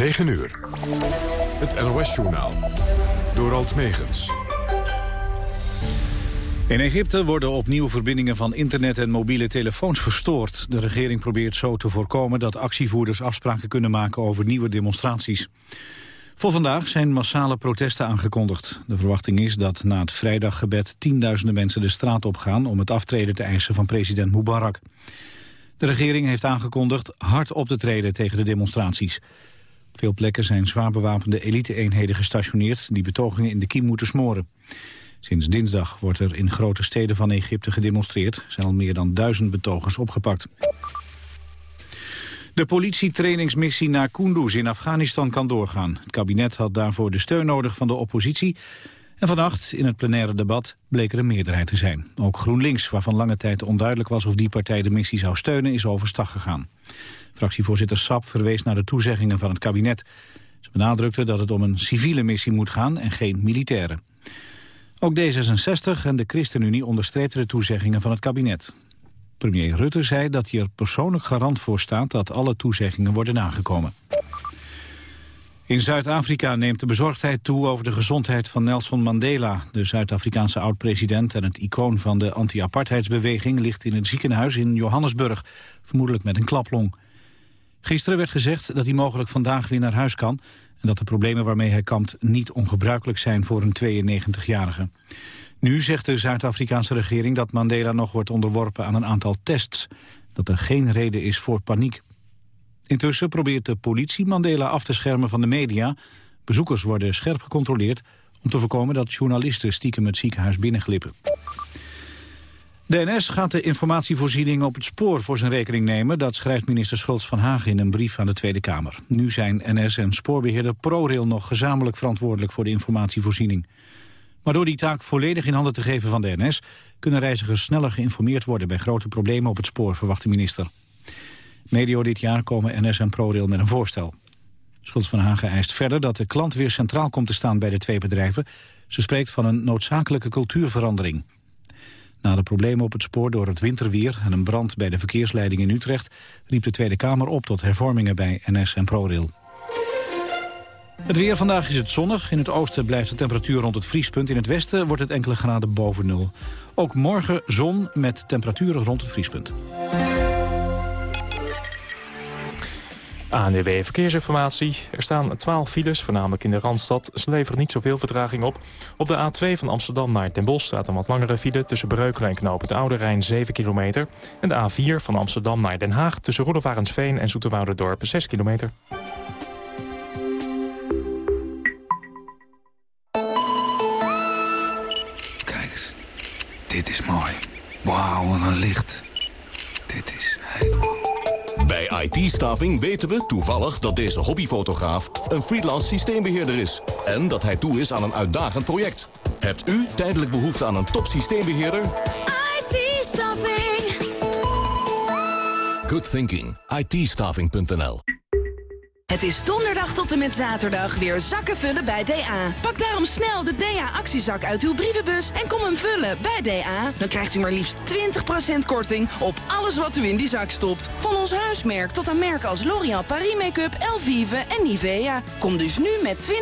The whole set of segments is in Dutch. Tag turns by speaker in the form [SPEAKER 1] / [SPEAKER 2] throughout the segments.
[SPEAKER 1] 9 uur. Het NOS-journaal. Door Alt Megens.
[SPEAKER 2] In Egypte worden opnieuw verbindingen van internet en mobiele telefoons verstoord. De regering probeert zo te voorkomen dat actievoerders afspraken kunnen maken over nieuwe demonstraties. Voor vandaag zijn massale protesten aangekondigd. De verwachting is dat na het vrijdaggebed tienduizenden mensen de straat opgaan om het aftreden te eisen van president Mubarak. De regering heeft aangekondigd hard op te treden tegen de demonstraties. Veel plekken zijn zwaar bewapende elite-eenheden gestationeerd... die betogingen in de kiem moeten smoren. Sinds dinsdag wordt er in grote steden van Egypte gedemonstreerd. Er zijn al meer dan duizend betogers opgepakt. De politietrainingsmissie naar Kunduz in Afghanistan kan doorgaan. Het kabinet had daarvoor de steun nodig van de oppositie... En vannacht, in het plenaire debat, bleek er een meerderheid te zijn. Ook GroenLinks, waarvan lange tijd onduidelijk was of die partij de missie zou steunen, is overstag gegaan. Fractievoorzitter Sap verwees naar de toezeggingen van het kabinet. Ze benadrukte dat het om een civiele missie moet gaan en geen militaire. Ook D66 en de ChristenUnie onderstreepten de toezeggingen van het kabinet. Premier Rutte zei dat hij er persoonlijk garant voor staat dat alle toezeggingen worden nagekomen. In Zuid-Afrika neemt de bezorgdheid toe over de gezondheid van Nelson Mandela. De Zuid-Afrikaanse oud-president en het icoon van de anti-apartheidsbeweging... ligt in het ziekenhuis in Johannesburg, vermoedelijk met een klaplong. Gisteren werd gezegd dat hij mogelijk vandaag weer naar huis kan... en dat de problemen waarmee hij kampt niet ongebruikelijk zijn voor een 92-jarige. Nu zegt de Zuid-Afrikaanse regering dat Mandela nog wordt onderworpen aan een aantal tests. Dat er geen reden is voor paniek. Intussen probeert de politie Mandela af te schermen van de media. Bezoekers worden scherp gecontroleerd om te voorkomen dat journalisten stiekem het ziekenhuis binnenglippen. De NS gaat de informatievoorziening op het spoor voor zijn rekening nemen. Dat schrijft minister Schultz van Hagen in een brief aan de Tweede Kamer. Nu zijn NS en spoorbeheerder ProRail nog gezamenlijk verantwoordelijk voor de informatievoorziening. Maar door die taak volledig in handen te geven van de NS... kunnen reizigers sneller geïnformeerd worden bij grote problemen op het spoor, verwacht de minister. Medio dit jaar komen NS en ProRail met een voorstel. Schultz van Hagen eist verder dat de klant weer centraal komt te staan bij de twee bedrijven. Ze spreekt van een noodzakelijke cultuurverandering. Na de problemen op het spoor door het winterweer en een brand bij de verkeersleiding in Utrecht... riep de Tweede Kamer op tot hervormingen bij NS en ProRail. Het weer vandaag is het zonnig. In het oosten blijft de temperatuur rond het vriespunt. In het westen wordt het enkele graden boven nul. Ook morgen zon met temperaturen rond het vriespunt.
[SPEAKER 3] ANDW Verkeersinformatie. Er staan 12 files, voornamelijk in de Randstad. Ze leveren niet zoveel vertraging op. Op de A2 van Amsterdam naar Den Bosch staat een wat langere file... tussen Breukelen en Knoop het Oude Rijn 7 kilometer. En de A4 van Amsterdam naar Den Haag... tussen Roelofarensveen en Zoeterwouderdorp 6 kilometer.
[SPEAKER 4] Kijk eens, dit is mooi. Wauw, wat een licht. Dit is heel...
[SPEAKER 5] Bij IT-staving weten we toevallig dat deze hobbyfotograaf een freelance systeembeheerder is. En dat hij toe is aan een uitdagend project. Hebt u tijdelijk behoefte aan een top systeembeheerder?
[SPEAKER 6] IT-staving.
[SPEAKER 5] Good thinking. it
[SPEAKER 6] Het is donderdag tot en met zaterdag weer zakken vullen bij DA. Pak daarom snel de DA-actiezak uit uw brievenbus en kom hem vullen bij DA. Dan krijgt u maar liefst 20% korting op alles wat u in die zak stopt. Van ons huismerk tot aan merken als L'Oréal Paris Make-up, Elvive en Nivea. Kom dus nu met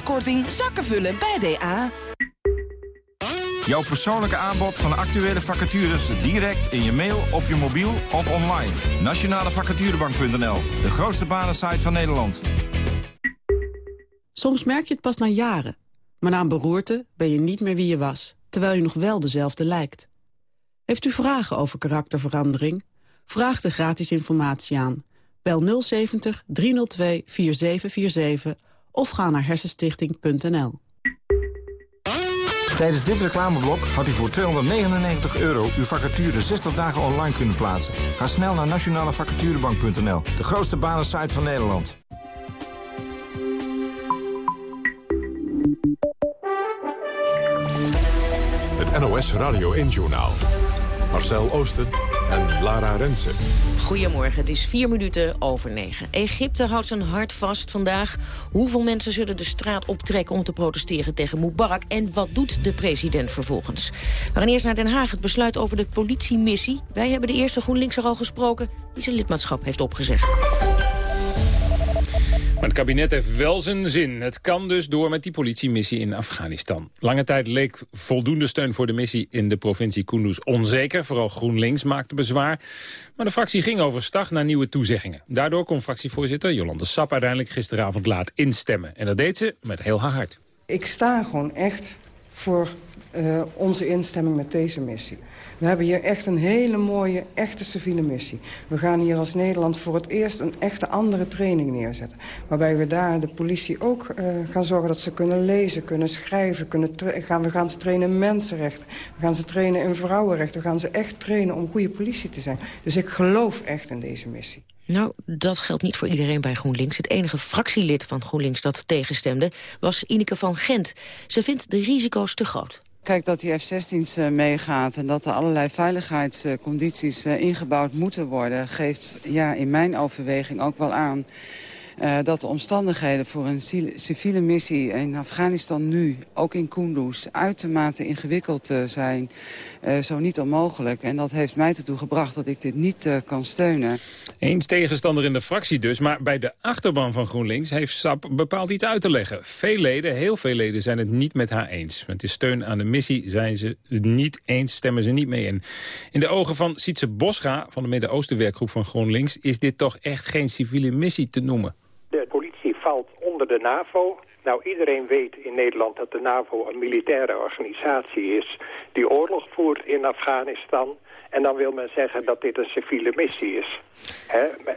[SPEAKER 6] 20% korting zakken vullen bij DA.
[SPEAKER 7] Jouw persoonlijke aanbod van actuele vacatures direct in je mail, op je mobiel of online. Nationalevacaturebank.nl, de grootste banensite van Nederland.
[SPEAKER 8] Soms merk je het pas na jaren. Maar na een beroerte ben je niet meer wie je was, terwijl je nog wel dezelfde lijkt. Heeft u vragen over karakterverandering? Vraag de gratis informatie aan. Bel 070 302 4747 of ga naar hersenstichting.nl.
[SPEAKER 7] Tijdens dit reclameblok had u voor 299 euro uw vacature 60 dagen online kunnen plaatsen. Ga snel naar nationalevacaturebank.nl, de grootste banensite van Nederland.
[SPEAKER 1] Het NOS Radio 1-journaal. Marcel Oosten en Lara Rensen.
[SPEAKER 9] Goedemorgen, het is vier minuten over negen. Egypte houdt zijn hart vast vandaag. Hoeveel mensen zullen de straat optrekken om te protesteren tegen Mubarak? En wat doet de president vervolgens? We gaan eerst naar Den Haag, het besluit over de politiemissie. Wij hebben de eerste GroenLinks er al gesproken die zijn lidmaatschap heeft opgezegd.
[SPEAKER 10] Maar het kabinet heeft wel zijn zin. Het kan dus door met die politiemissie in Afghanistan. Lange tijd leek voldoende steun voor de missie in de provincie Kunduz onzeker. Vooral GroenLinks maakte bezwaar. Maar de fractie ging overstag naar nieuwe toezeggingen. Daardoor kon fractievoorzitter Jolande Sap uiteindelijk gisteravond laat instemmen. En dat deed ze met heel haar hart.
[SPEAKER 11] Ik sta gewoon echt voor uh, onze instemming met deze missie. We hebben hier echt een hele mooie, echte civiele missie. We gaan hier als Nederland voor het eerst een echte andere training neerzetten. Waarbij we daar de politie ook uh, gaan zorgen dat ze kunnen lezen, kunnen schrijven. Kunnen gaan, we gaan ze trainen in mensenrechten. We gaan ze trainen in vrouwenrechten. We gaan ze echt trainen om goede politie te zijn. Dus ik geloof echt in deze missie.
[SPEAKER 9] Nou, dat geldt niet voor iedereen bij GroenLinks. Het enige fractielid van GroenLinks dat tegenstemde was Ineke van Gent. Ze vindt de risico's te groot.
[SPEAKER 12] Kijk, dat die F-16's uh, meegaat en dat er allerlei veiligheidscondities uh, ingebouwd moeten worden... geeft ja, in mijn overweging ook wel aan dat de omstandigheden voor een civiele missie in Afghanistan nu, ook in Kunduz, uitermate ingewikkeld uh, zijn. Uh, zo niet onmogelijk. En dat heeft mij ertoe gebracht dat ik dit niet kan steunen.
[SPEAKER 10] Eens tegenstander in de fractie dus, maar bij de achterban van GroenLinks heeft SAP bepaald iets uit te leggen. Veel leden, heel veel leden, zijn het niet met haar eens. Met de steun aan de missie zijn ze niet eens, stemmen ze niet mee in. In de ogen van Sietse Bosga van de Midden-Oosten-werkgroep van GroenLinks... is dit toch echt geen civiele missie te noemen?
[SPEAKER 13] De politie valt onder de NAVO. Nou, iedereen weet in Nederland dat de NAVO een militaire organisatie is... die oorlog voert in Afghanistan... En dan wil men zeggen dat dit een civiele missie is.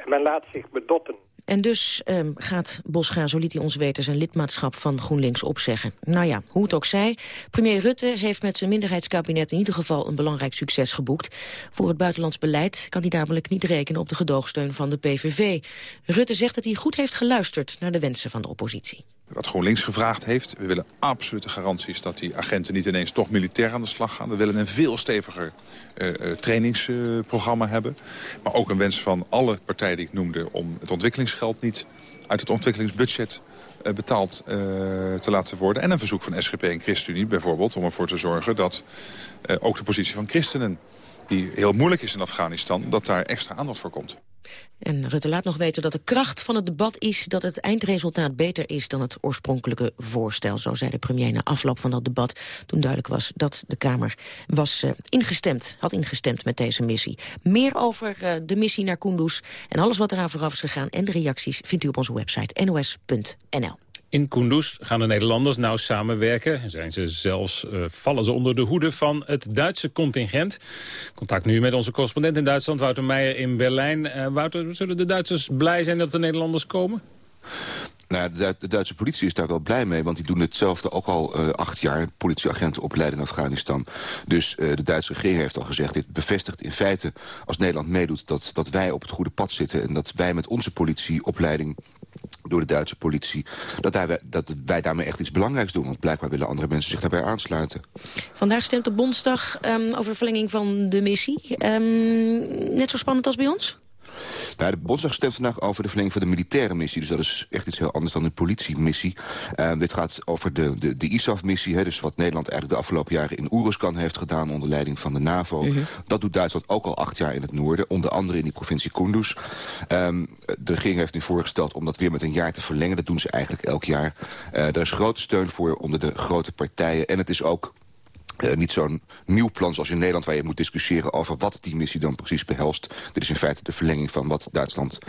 [SPEAKER 13] Men laat zich bedotten.
[SPEAKER 9] En dus um, gaat Bosga, zo liet hij ons weten, zijn lidmaatschap van GroenLinks opzeggen. Nou ja, hoe het ook zij, premier Rutte heeft met zijn minderheidskabinet in ieder geval een belangrijk succes geboekt. Voor het buitenlands beleid kan hij namelijk niet rekenen op de gedoogsteun van de PVV. Rutte zegt dat hij goed heeft geluisterd naar de wensen van de oppositie.
[SPEAKER 14] Wat GroenLinks gevraagd heeft, we willen absolute garanties dat die agenten niet ineens toch militair aan de slag gaan. We willen een veel steviger uh, trainingsprogramma uh, hebben. Maar ook een wens van alle partijen die ik noemde om het ontwikkelingsgeld niet uit het ontwikkelingsbudget uh, betaald te laten worden. En een verzoek van SGP en ChristenUnie bijvoorbeeld om ervoor te zorgen dat ook de positie van christenen die heel moeilijk is in Afghanistan, dat daar extra aandacht voor komt.
[SPEAKER 9] En Rutte laat nog weten dat de kracht van het debat is... dat het eindresultaat beter is dan het oorspronkelijke voorstel. Zo zei de premier na afloop van dat debat... toen duidelijk was dat de Kamer was uh, ingestemd, had ingestemd met deze missie. Meer over uh, de missie naar Kunduz en alles wat eraan vooraf is gegaan... en de reacties vindt u op onze website nos.nl.
[SPEAKER 10] In Kunduz gaan de Nederlanders nou samenwerken. Zijn ze zelfs, uh, vallen ze onder de hoede van het Duitse contingent. Contact nu met onze correspondent in Duitsland, Wouter Meijer in Berlijn. Uh, Wouter, zullen de Duitsers blij zijn dat de Nederlanders komen?
[SPEAKER 15] Nou, de, Duitse politie is daar wel blij mee, want die doen hetzelfde ook al uh, acht jaar politieagenten opleiden in Afghanistan. Dus de Duitse regering heeft al gezegd, dit bevestigt in feite als Nederland meedoet dat, dat wij op het goede pad zitten en dat wij met onze politieopleiding door de Duitse politie... Dat, dat wij daarmee echt iets belangrijks doen. Want blijkbaar willen andere mensen zich daarbij aansluiten.
[SPEAKER 9] Vandaag stemt de Bondsdag um, over verlenging van de missie. Um, net zo spannend als bij ons?
[SPEAKER 15] Nou, de Bondsdag stemt vandaag over de verlenging van de militaire missie. Dus dat is echt iets heel anders dan de politiemissie. Uh, dit gaat over de, de, de ISAF-missie. Dus wat Nederland eigenlijk de afgelopen jaren in Oeruzkan heeft gedaan... onder leiding van de NAVO. -hmm. Dat doet Duitsland ook al acht jaar in het noorden. Onder andere in die provincie Kunduz. Um, de regering heeft nu voorgesteld om dat weer met een jaar te verlengen. Dat doen ze eigenlijk elk jaar. Uh, er is grote steun voor onder de grote partijen. En het is ook uh, niet zo'n nieuw plan zoals in Nederland... waar je moet discussiëren over wat die missie dan precies behelst. Dit is in feite de verlenging van wat Duitsland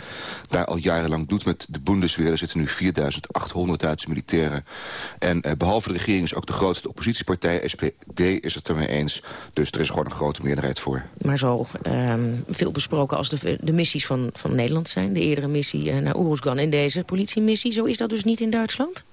[SPEAKER 15] daar al jarenlang doet met de Bundeswehr. Er zitten nu 4800 Duitse militairen. En uh, behalve de regering is ook de grootste oppositiepartij, SPD, is het ermee eens. Dus er is gewoon een grote meerderheid voor.
[SPEAKER 9] Maar zo um, veel besproken als de, de missies van, van Nederland zijn. De eerdere missie uh, naar Oeruzgan en deze politiemissie. Zo is dat dus niet in Duitsland?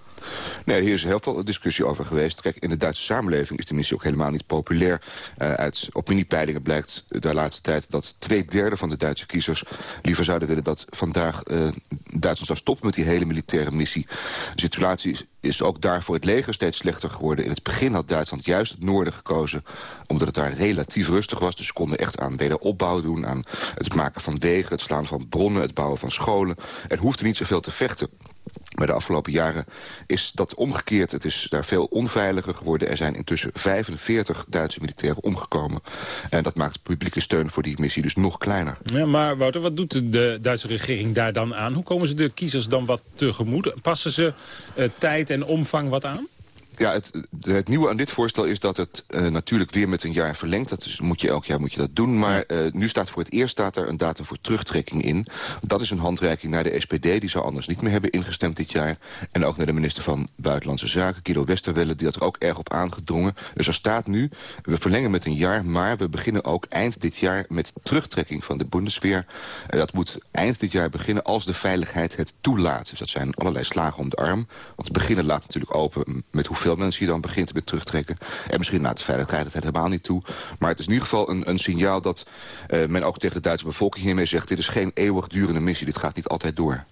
[SPEAKER 15] Nee, hier is heel veel discussie over geweest. Kijk, in de Duitse samenleving is de missie ook helemaal niet populair. Uh, uit opiniepeilingen blijkt de laatste tijd dat twee derde van de Duitse kiezers... liever zouden willen dat vandaag uh, Duitsland zou stoppen met die hele militaire missie. De situatie is, is ook daar voor het leger steeds slechter geworden. In het begin had Duitsland juist het noorden gekozen... omdat het daar relatief rustig was. Dus ze konden echt aan wederopbouw doen... aan het maken van wegen, het slaan van bronnen, het bouwen van scholen. Er hoefde niet zoveel te vechten. Maar de afgelopen jaren is dat omgekeerd. Het is daar veel onveiliger geworden. Er zijn intussen 45 Duitse militairen omgekomen. En dat maakt publieke steun voor die missie dus nog kleiner.
[SPEAKER 10] Ja, maar Wouter, wat doet de Duitse regering daar dan aan? Hoe komen ze de kiezers dan wat tegemoet? Passen ze uh, tijd en omvang wat aan?
[SPEAKER 15] Ja, het, het, nieuwe aan dit voorstel is dat het uh, natuurlijk weer met een jaar verlengt. Dat is, moet je elk jaar moet je dat doen. Maar uh, nu staat voor het eerst staat er een datum voor terugtrekking in. Dat is een handreiking naar de SPD. Die zou anders niet meer hebben ingestemd dit jaar. En ook naar de minister van Buitenlandse Zaken, Guido Westerwelle. Die had er ook erg op aangedrongen. Dus er staat nu, we verlengen met een jaar. Maar we beginnen ook eind dit jaar met terugtrekking van de Bundesweer. Uh, dat moet eind dit jaar beginnen als de veiligheid het toelaat. Dus dat zijn allerlei slagen om de arm. Want beginnen laat natuurlijk open met hoeveel veel mensen je dan begint met terugtrekken. En misschien laat de veiligheid het helemaal niet toe. Maar het is in ieder geval een, een signaal dat uh, men ook tegen de Duitse bevolking hiermee zegt... dit is geen eeuwigdurende missie, dit gaat niet altijd door.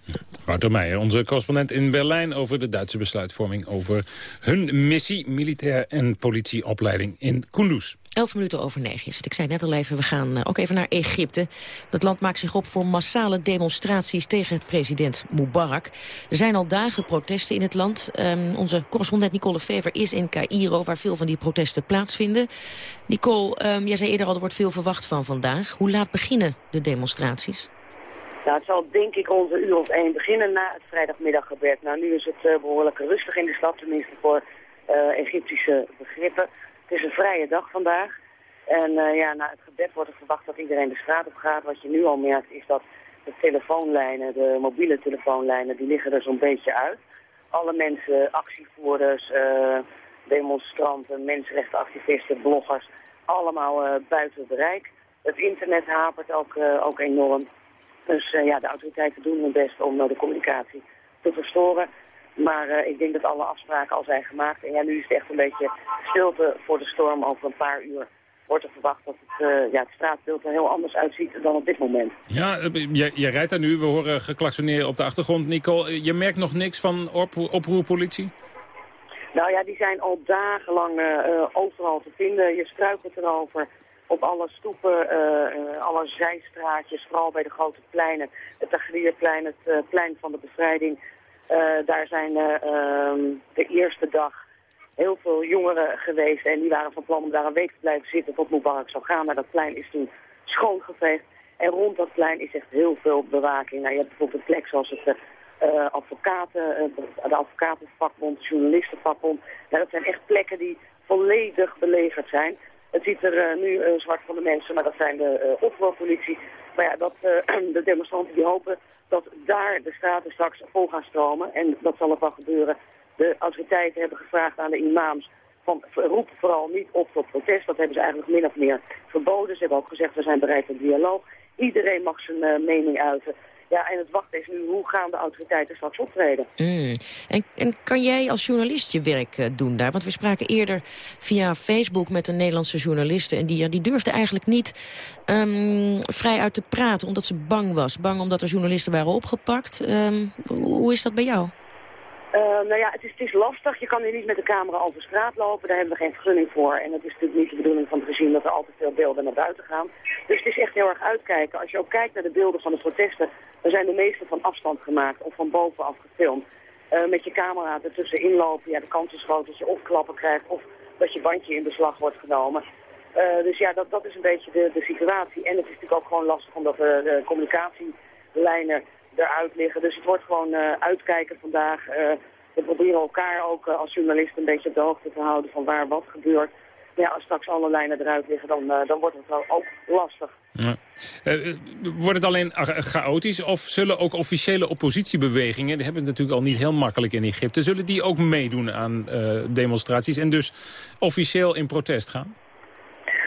[SPEAKER 10] Wouter Meijer, onze correspondent in Berlijn... over de Duitse besluitvorming over hun missie... militair en politieopleiding in Kunduz.
[SPEAKER 9] Elf minuten over negen is. Ik zei net al even, we gaan uh, ook even naar Egypte. Dat land maakt zich op voor massale demonstraties tegen president Mubarak. Er zijn al dagen protesten in het land. Um, onze correspondent Nicole Fever is in Cairo, waar veel van die protesten plaatsvinden. Nicole, um, jij zei eerder al, er wordt veel verwacht van vandaag. Hoe laat beginnen de demonstraties?
[SPEAKER 16] Nou, het zal denk ik onze uur of één beginnen na het vrijdagmiddaggebed. Nou, nu is het uh, behoorlijk rustig in de stad, tenminste voor uh, Egyptische begrippen. Het is een vrije dag vandaag. En uh, ja, na het gebed wordt er verwacht dat iedereen de straat op gaat. Wat je nu al merkt is dat de telefoonlijnen, de mobiele telefoonlijnen, die liggen er zo'n beetje uit. Alle mensen, actievoerders, uh, demonstranten, mensenrechtenactivisten, bloggers, allemaal uh, buiten bereik. Het internet hapert ook, ook enorm. Dus ja, de autoriteiten doen hun best om de communicatie te verstoren. Maar uh, ik denk dat alle afspraken al zijn gemaakt. En ja, nu is het echt een beetje stilte voor de storm. Over een paar uur wordt er verwacht dat het, uh, ja, het straatbeeld er heel anders uitziet dan op dit moment.
[SPEAKER 10] Ja, je, je rijdt daar nu. We horen geklaksoneerd op de achtergrond. Nicole, je merkt nog niks van op, oproerpolitie?
[SPEAKER 16] Nou ja, die zijn al dagenlang uh, overal te vinden. Je struikelt erover op alle stoepen, alle zijstraatjes, vooral bij de grote pleinen. Het Tagrierplein, het plein van de bevrijding... Uh, daar zijn um, de eerste dag heel veel jongeren geweest en die waren van plan om daar een week te blijven zitten tot Mubarak zou gaan. Maar dat plein is toen schoongeveegd. En rond dat plein is echt heel veel bewaking. Nou, je hebt bijvoorbeeld een plek zoals het uh, advocaten, de advocatenvakbond, de journalistenvakbond. Nou, dat zijn echt plekken die volledig belegerd zijn. Het ziet er nu zwart van de mensen, maar dat zijn de oproerpolitie. Maar ja, dat, de demonstranten die hopen dat daar de straten straks vol gaan stromen. En dat zal ook wel gebeuren. De autoriteiten hebben gevraagd aan de imams van roep vooral niet op tot protest. Dat hebben ze eigenlijk min of meer verboden. Ze hebben ook gezegd we zijn bereid tot dialoog. Iedereen mag zijn mening uiten. Ja, en het wachten is nu hoe gaan de autoriteiten straks optreden.
[SPEAKER 9] Mm. En, en kan jij als journalist je werk uh, doen daar? Want we spraken eerder via Facebook met een Nederlandse journaliste... en die, die durfde eigenlijk niet um, vrij uit te praten omdat ze bang was. Bang omdat er journalisten waren opgepakt. Um, hoe is dat bij jou?
[SPEAKER 16] Uh, nou ja, het is, het is lastig. Je kan hier niet met de camera over straat lopen. Daar hebben we geen vergunning voor. En het is natuurlijk niet de bedoeling van het regime dat er altijd veel beelden naar buiten gaan. Dus het is echt heel erg uitkijken. Als je ook kijkt naar de beelden van de protesten, dan zijn de meeste van afstand gemaakt of van bovenaf gefilmd. Uh, met je camera ertussen inlopen, ja, de kans is groot dat je of klappen krijgt of dat je bandje in beslag wordt genomen. Uh, dus ja, dat, dat is een beetje de, de situatie. En het is natuurlijk ook gewoon lastig omdat de, de communicatielijnen eruit liggen. Dus het wordt gewoon uh, uitkijken vandaag. Uh, we proberen elkaar ook uh, als journalist een beetje op de hoogte te houden van waar wat gebeurt. Ja, als straks alle lijnen eruit liggen, dan, dan wordt het wel ook lastig. Ja.
[SPEAKER 10] wordt het alleen chaotisch of zullen ook officiële oppositiebewegingen... die hebben het natuurlijk al niet heel makkelijk in Egypte... zullen die ook meedoen aan demonstraties en dus officieel in protest gaan?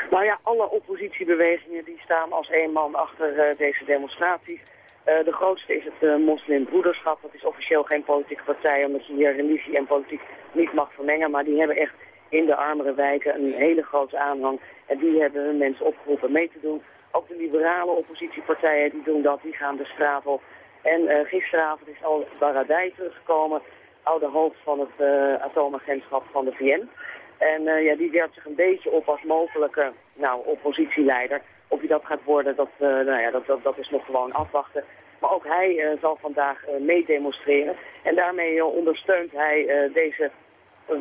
[SPEAKER 16] Nou ja, alle oppositiebewegingen die staan als één man achter deze demonstraties. Uh, de grootste is het uh, moslimbroederschap. Dat is officieel geen politieke partij, omdat je hier religie en politiek niet mag vermengen. Maar die hebben echt in de armere wijken een hele grote aanhang. En die hebben hun mensen opgeroepen mee te doen. Ook de liberale oppositiepartijen die doen dat, die gaan de straat op. En uh, gisteravond is al Baradij teruggekomen, oude hoofd van het atoomagentschap van de VN. En ja, die werpt zich een beetje op als mogelijke nou, oppositieleider. Of je dat gaat worden, dat, uh, nou ja, dat, dat, dat is nog gewoon afwachten. Maar ook hij zal vandaag meedemonstreren. En daarmee ondersteunt hij deze,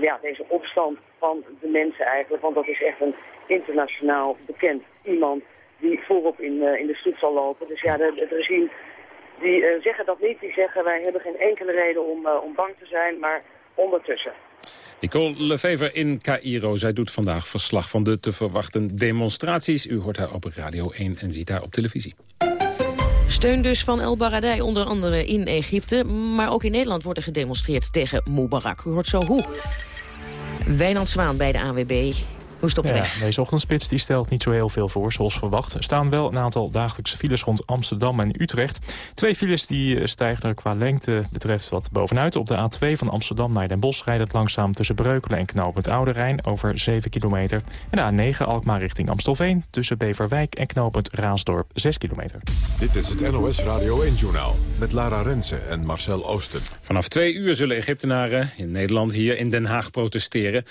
[SPEAKER 16] ja, deze opstand van de mensen eigenlijk. Want dat is echt een internationaal bekend iemand die voorop in, in de stoet zal lopen. Dus ja, het regime die zeggen dat niet. Die zeggen wij hebben geen enkele reden om, om bang te zijn, maar ondertussen.
[SPEAKER 10] Nicole Lefever in Cairo. Zij doet vandaag verslag van de te verwachten demonstraties. U hoort haar op Radio 1 en ziet haar op televisie.
[SPEAKER 9] Steun dus van El Baradei, onder andere in Egypte. Maar ook in Nederland wordt er gedemonstreerd tegen Mubarak. U hoort zo hoe. Wijnand Zwaan bij de AWB op de weg?
[SPEAKER 3] Deze ochtendspits die stelt niet zo heel veel voor, zoals verwacht. Er staan wel een aantal dagelijkse files rond Amsterdam en Utrecht. Twee files die eh, stijgen er qua lengte betreft wat bovenuit. Op de A2 van Amsterdam naar Den Bosch rijdt het langzaam tussen Breukelen en Knoopend Oude Rijn over 7 kilometer. En de A9 Alkmaar richting Amstelveen tussen Beverwijk en Knoopend Raasdorp 6 kilometer.
[SPEAKER 1] Dit is het NOS Radio 1-journaal met Lara Rensen en Marcel Oosten.
[SPEAKER 10] Vanaf twee uur zullen Egyptenaren in Nederland hier in Den Haag protesteren.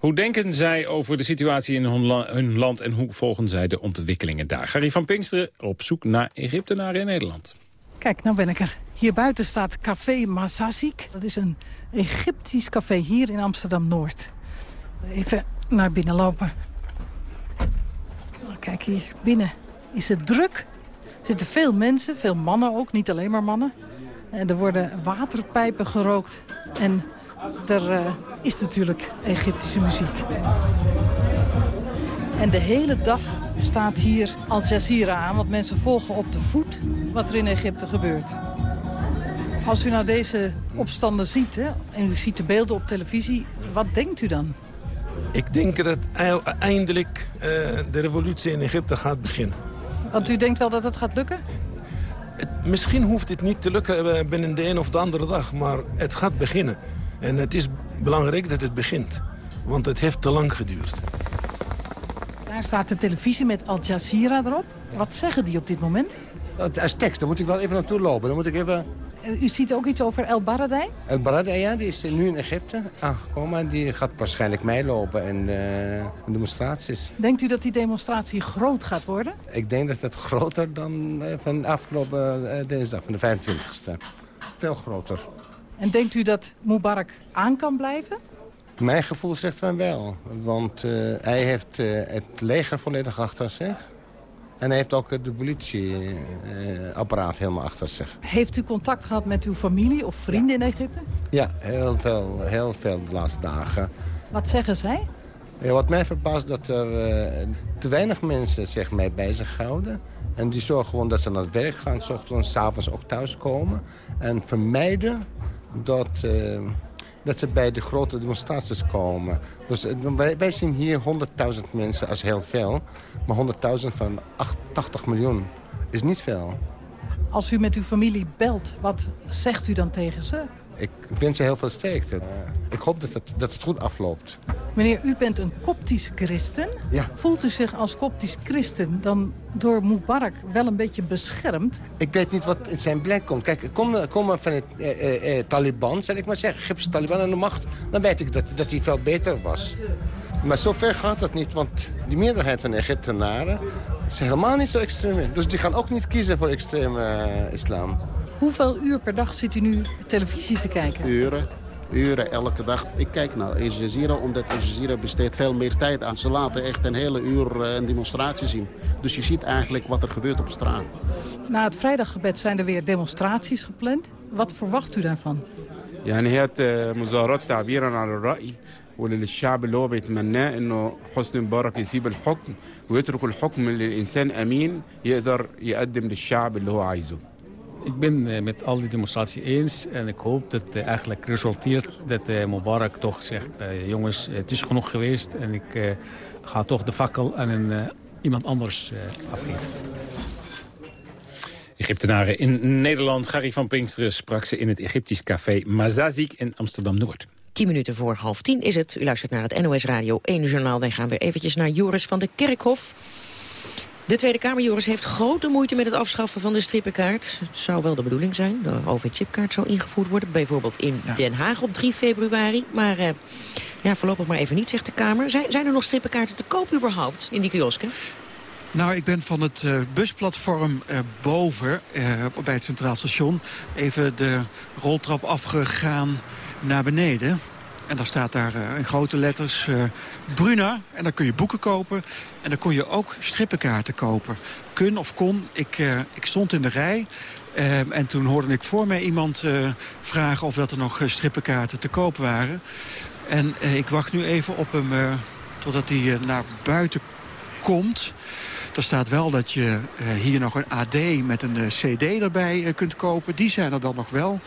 [SPEAKER 10] Hoe denken zij over de situatie in hun land en hoe volgen zij de ontwikkelingen daar? Gary van Pinksteren op zoek naar Egyptenaren in Nederland.
[SPEAKER 17] Kijk, nou ben ik er. Hier buiten staat Café Mazazik. Dat is een Egyptisch café hier in Amsterdam-Noord. Even naar binnen lopen. Kijk, hier binnen is het druk. Er zitten veel mensen, veel mannen ook, niet alleen maar mannen. En er worden waterpijpen gerookt. En er uh, is natuurlijk Egyptische muziek. En de hele dag staat hier Al Jazeera aan, want mensen volgen op de voet wat er in Egypte gebeurt. Als u nou deze opstanden ziet hè, en u ziet de beelden op televisie, wat denkt u dan?
[SPEAKER 18] Ik denk dat eindelijk uh, de revolutie in Egypte gaat beginnen.
[SPEAKER 17] Want u denkt wel dat het gaat lukken?
[SPEAKER 18] Het, misschien hoeft het niet te lukken eh, binnen de een of de andere dag, maar het gaat beginnen. En het is belangrijk dat het begint. Want het heeft te lang geduurd.
[SPEAKER 17] Daar staat de televisie met Al Jazeera erop. Wat zeggen die op dit moment?
[SPEAKER 19] Als tekst, daar moet ik wel even naartoe lopen. Dan moet ik even...
[SPEAKER 17] U ziet ook iets over El Baradei?
[SPEAKER 19] El Baradei, ja, die is nu in Egypte aangekomen. En die gaat waarschijnlijk meelopen in uh, demonstraties.
[SPEAKER 17] Denkt u dat die demonstratie groot gaat worden?
[SPEAKER 19] Ik denk dat het groter dan uh, van de afgelopen uh, dinsdag, van de 25e. Veel groter.
[SPEAKER 17] En denkt u dat Mubarak aan kan blijven?
[SPEAKER 19] Mijn gevoel zegt van wel. Want uh, hij heeft uh, het leger volledig achter zich. En hij heeft ook de politieapparaat uh, helemaal achter zich.
[SPEAKER 17] Heeft u contact gehad met uw familie of vrienden in Egypte?
[SPEAKER 19] Ja, heel veel, heel veel de laatste dagen.
[SPEAKER 17] Wat zeggen zij?
[SPEAKER 19] Ja, wat mij verbaast dat er te weinig mensen zich mee bezighouden. En die zorgen gewoon dat ze naar het werk gaan, s ochtends, s avonds ook thuiskomen. En vermijden dat, uh, dat ze bij de grote demonstraties komen. Dus uh, wij, wij, zien hier 100.000 mensen als heel veel. Maar 100.000 van 80 miljoen is niet veel.
[SPEAKER 17] Als u met uw familie belt, wat zegt u dan tegen ze?
[SPEAKER 19] Ik wens ze heel veel sterkte. Uh, ik hoop dat het, dat het goed afloopt.
[SPEAKER 17] Meneer, u bent een koptisch christen.
[SPEAKER 19] Ja.
[SPEAKER 17] Voelt u zich als koptisch christen dan door Mubarak wel een beetje beschermd?
[SPEAKER 19] Ik weet niet wat in zijn blijk komt. Kijk, kom, kom van het eh, eh, eh, Taliban, zal ik maar zeggen. Egyptische Taliban aan de macht. Dan weet ik dat, dat hij veel beter was. Maar zover gaat dat niet, want de meerderheid van de Egyptenaren... is helemaal niet zo extreem. Dus die gaan ook niet kiezen voor extreme uh, islam.
[SPEAKER 17] Hoeveel uur per dag zit u nu televisie te kijken?
[SPEAKER 20] Uren. Uren elke dag. Ik kijk naar Al Jazeera, omdat Al Jazeera besteedt veel meer tijd aan. Ze laten echt een hele uur een demonstratie zien. Dus je ziet eigenlijk wat er gebeurt op straat.
[SPEAKER 17] Na het vrijdaggebed zijn er weer demonstraties gepland. Wat verwacht u daarvan?
[SPEAKER 21] يعني هي مظاهرات تعبيرا عن الرأي وللشعب اللي هو بيتمناه انه حسني مبارك يسيب الحكم ويترك الحكم للانسان امين يقدر يقدم للشعب اللي هو عايزه.
[SPEAKER 22] ik ben met al die demonstratie eens en ik hoop dat het eigenlijk resulteert dat Mubarak toch zegt... jongens, het is genoeg geweest en ik ga toch de fakkel aan een, iemand anders afgeven.
[SPEAKER 10] Egyptenaren in Nederland. Gary van Pinksteren sprak ze in het Egyptisch café Mazazik in Amsterdam-Noord.
[SPEAKER 9] 10 minuten voor half tien is het. U luistert naar het NOS Radio 1 Journaal. Wij gaan weer eventjes naar Joris van de Kerkhof. De Tweede Kamer, Joris, heeft grote moeite met het afschaffen van de strippenkaart. Het zou wel de bedoeling zijn. De OV-chipkaart zou ingevoerd worden. Bijvoorbeeld in ja. Den Haag op 3 februari. Maar uh, ja, voorlopig maar even niet, zegt de Kamer. Zijn, zijn er nog strippenkaarten te koop überhaupt in die kiosken?
[SPEAKER 23] Nou, ik ben van het uh, busplatform uh, boven, uh, bij het Centraal Station... even de roltrap afgegaan naar beneden. En daar staat daar in grote letters Bruna. En dan kun je boeken kopen. En dan kon je ook strippenkaarten kopen. Kun of kon. Ik, ik stond in de rij. en toen hoorde ik voor mij iemand vragen of dat er nog strippenkaarten te koop waren. En ik wacht nu even op hem totdat hij naar buiten komt. Er staat wel dat je hier nog een AD met een cd erbij kunt kopen. Die zijn er dan nog wel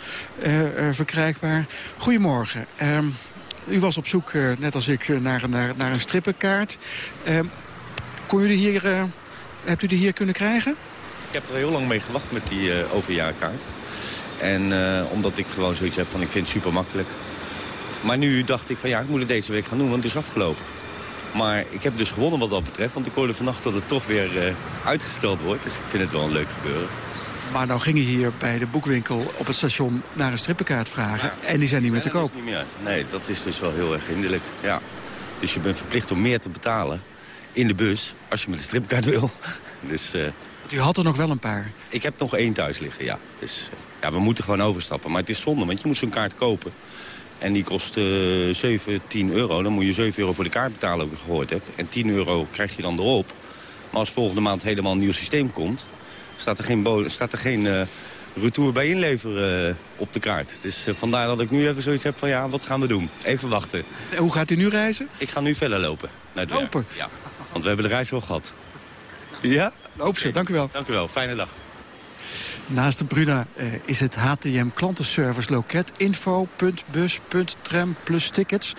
[SPEAKER 23] verkrijgbaar. Goedemorgen. Ehm, u was op zoek, net als ik, naar, naar, naar een strippenkaart. Ehm, kon jullie hier, hebt u die hier kunnen krijgen?
[SPEAKER 24] Ik heb er heel lang mee gewacht met die overjaarkaart. En omdat ik gewoon zoiets heb van ik vind het super makkelijk. Maar nu dacht ik van ja, ik moet het deze week gaan doen, want het is afgelopen. Maar ik heb dus gewonnen wat dat betreft. Want ik hoorde vannacht dat het toch weer uitgesteld wordt. Dus ik vind het wel een leuk gebeuren.
[SPEAKER 23] Maar nou ging je hier bij de boekwinkel op het station naar een strippenkaart vragen. En die zijn niet meer te koop.
[SPEAKER 24] Niet meer. Nee, dat is dus wel heel erg hinderlijk. Ja. Dus je bent verplicht om meer te betalen in de bus als je met de strippenkaart wil. dus, uh,
[SPEAKER 23] U had er nog wel een paar?
[SPEAKER 24] Ik heb nog één thuis liggen, ja. Dus uh, ja, we moeten gewoon overstappen. Maar het is zonde, want je moet zo'n kaart kopen. En die kost uh, 7, 10 euro. Dan moet je 7 euro voor de kaart betalen, heb ik gehoord heb. En 10 euro krijg je dan erop. Maar als volgende maand helemaal een nieuw systeem komt... staat er geen, staat er geen uh, retour bij inleveren uh, op de kaart. Dus vandaar dat ik nu even zoiets heb van... ja, wat gaan we doen? Even wachten.
[SPEAKER 23] En hoe gaat u nu reizen?
[SPEAKER 24] Ik ga nu verder lopen. Naar het
[SPEAKER 23] lopen?
[SPEAKER 24] Werk. Ja, want we hebben de reis wel gehad. Ja?
[SPEAKER 23] Loop ze, dank u wel.
[SPEAKER 24] Dank u wel, fijne dag.
[SPEAKER 23] Naast de Bruna uh, is het HTM klantenservice loket info.bus.tram plus tickets.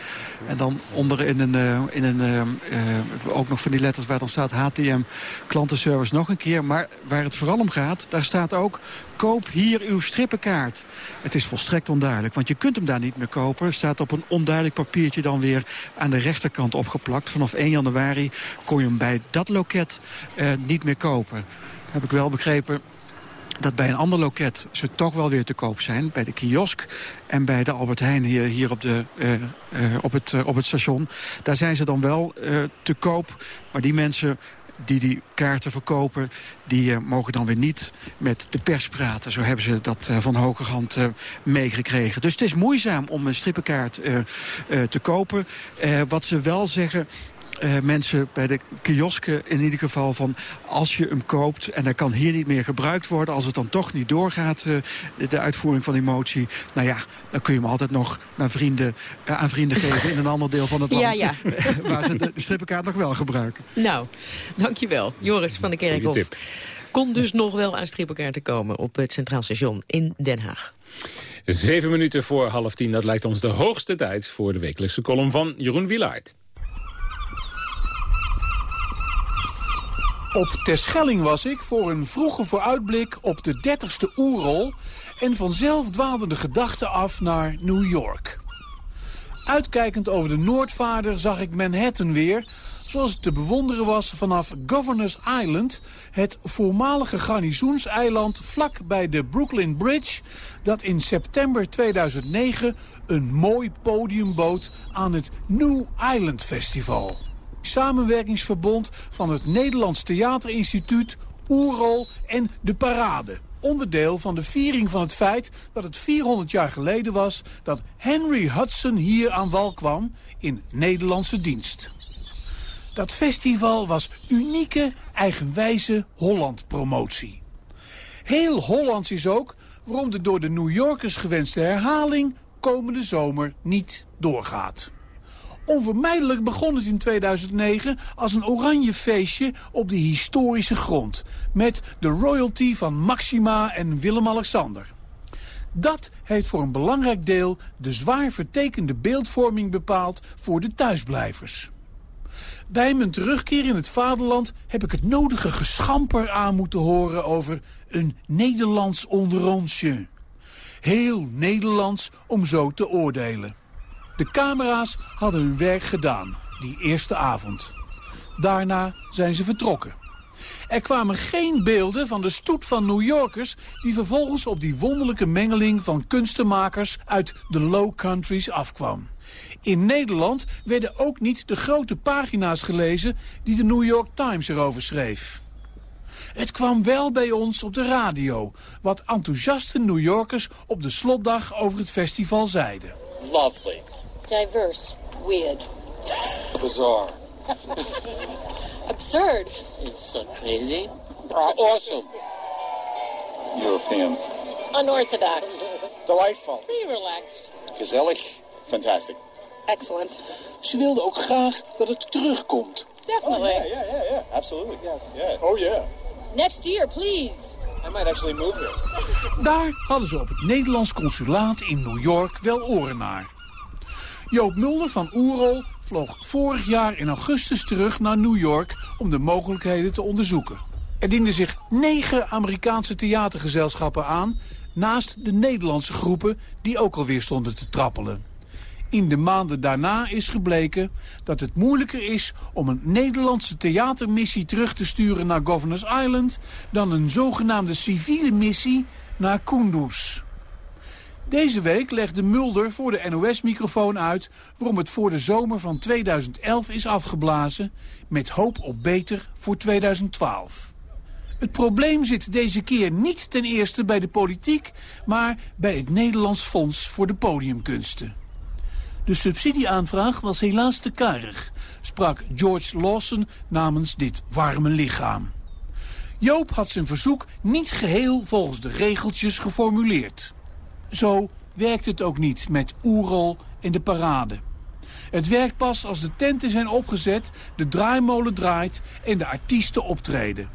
[SPEAKER 23] En dan onder in een, uh, in een uh, ook nog van die letters waar dan staat HTM klantenservice nog een keer. Maar waar het vooral om gaat, daar staat ook koop hier uw strippenkaart. Het is volstrekt onduidelijk, want je kunt hem daar niet meer kopen. Staat op een onduidelijk papiertje dan weer aan de rechterkant opgeplakt. Vanaf 1 januari kon je hem bij dat loket niet meer kopen. Heb ik wel begrepen dat bij een ander loket ze toch wel weer te koop zijn. Bij de kiosk en bij de Albert Heijn hier, hier op, de, uh, uh, op, het, uh, op het station. Daar zijn ze dan wel te koop. Maar die mensen die die kaarten verkopen... die mogen dan weer niet met de pers praten. Zo hebben ze dat van hogerhand meegekregen. Dus het is moeizaam om een strippenkaart te kopen. wat ze wel zeggen uh, mensen bij de kiosken in ieder geval van... als je hem koopt en hij kan hier niet meer gebruikt worden... als het dan toch niet doorgaat, uh, de uitvoering van die motie... nou ja, dan kun je hem altijd nog naar vrienden, uh, aan vrienden geven... in een ander deel van het land,
[SPEAKER 9] ja, ja.
[SPEAKER 23] waar ze de, de strippenkaart nog wel gebruiken.
[SPEAKER 9] Nou, dankjewel. Joris van de Kerkhof. Kon dus nog wel aan strippenkaarten komen op het Centraal Station in Den Haag.
[SPEAKER 10] Zeven minuten voor half tien, dat lijkt ons de hoogste tijd... voor de wekelijkse column van Jeroen Wielaert.
[SPEAKER 25] Op Terschelling was ik voor een vroege vooruitblik op de 30ste oerrol... en vanzelf dwaalde de gedachte af naar New York. Uitkijkend over de Noordvaarder zag ik Manhattan weer... zoals het te bewonderen was vanaf Governor's Island... het voormalige garnizoenseiland vlak bij de Brooklyn Bridge... dat in september 2009 een mooi podium bood aan het New Island Festival samenwerkingsverbond van het Nederlands Theaterinstituut, Oerol en De Parade. Onderdeel van de viering van het feit dat het 400 jaar geleden was dat Henry Hudson hier aan wal kwam in Nederlandse dienst. Dat festival was unieke, eigenwijze Holland-promotie. Heel Hollands is ook waarom de door de New Yorkers gewenste herhaling komende zomer niet doorgaat. Onvermijdelijk begon het in 2009 als een oranje feestje op die historische grond. Met de royalty van Maxima en Willem-Alexander. Dat heeft voor een belangrijk deel de zwaar vertekende beeldvorming bepaald voor de thuisblijvers. Bij mijn terugkeer in het vaderland heb ik het nodige geschamper aan moeten horen over een Nederlands onderonsje. Heel Nederlands om zo te oordelen. De camera's hadden hun werk gedaan, die eerste avond. Daarna zijn ze vertrokken. Er kwamen geen beelden van de stoet van New Yorkers... die vervolgens op die wonderlijke mengeling van kunstenmakers uit de Low Countries afkwam. In Nederland werden ook niet de grote pagina's gelezen die de New York Times erover schreef. Het kwam wel bij ons op de radio, wat enthousiaste New Yorkers op de slotdag over het festival zeiden.
[SPEAKER 26] Lovely.
[SPEAKER 27] Diverse. Weird.
[SPEAKER 26] Bizarre.
[SPEAKER 27] Absurd.
[SPEAKER 26] It's uh, crazy. Awesome.
[SPEAKER 27] European. Unorthodox.
[SPEAKER 26] Delightful.
[SPEAKER 27] Pretty relaxed.
[SPEAKER 26] Gezellig. Fantastic.
[SPEAKER 27] Excellent.
[SPEAKER 25] Ze wilden ook graag dat het terugkomt.
[SPEAKER 27] Definitely.
[SPEAKER 26] Oh, yeah, yeah, yeah, yeah. Absolutely. Yes, yeah. Oh, yeah.
[SPEAKER 27] Next year, please.
[SPEAKER 26] I might actually move here.
[SPEAKER 25] Daar hadden ze op het Nederlands consulaat in New York wel oren naar. Joop Mulder van Oerol vloog vorig jaar in augustus terug naar New York om de mogelijkheden te onderzoeken. Er dienden zich negen Amerikaanse theatergezelschappen aan, naast de Nederlandse groepen die ook alweer stonden te trappelen. In de maanden daarna is gebleken dat het moeilijker is om een Nederlandse theatermissie terug te sturen naar Governors Island dan een zogenaamde civiele missie naar Kunduz. Deze week legde Mulder voor de NOS-microfoon uit waarom het voor de zomer van 2011 is afgeblazen met hoop op beter voor 2012. Het probleem zit deze keer niet ten eerste bij de politiek, maar bij het Nederlands Fonds voor de Podiumkunsten. De subsidieaanvraag was helaas te karig, sprak George Lawson namens dit warme lichaam. Joop had zijn verzoek niet geheel volgens de regeltjes geformuleerd. Zo werkt het ook niet met Oerol en de parade. Het werkt pas als de tenten zijn opgezet, de draaimolen draait en de artiesten optreden.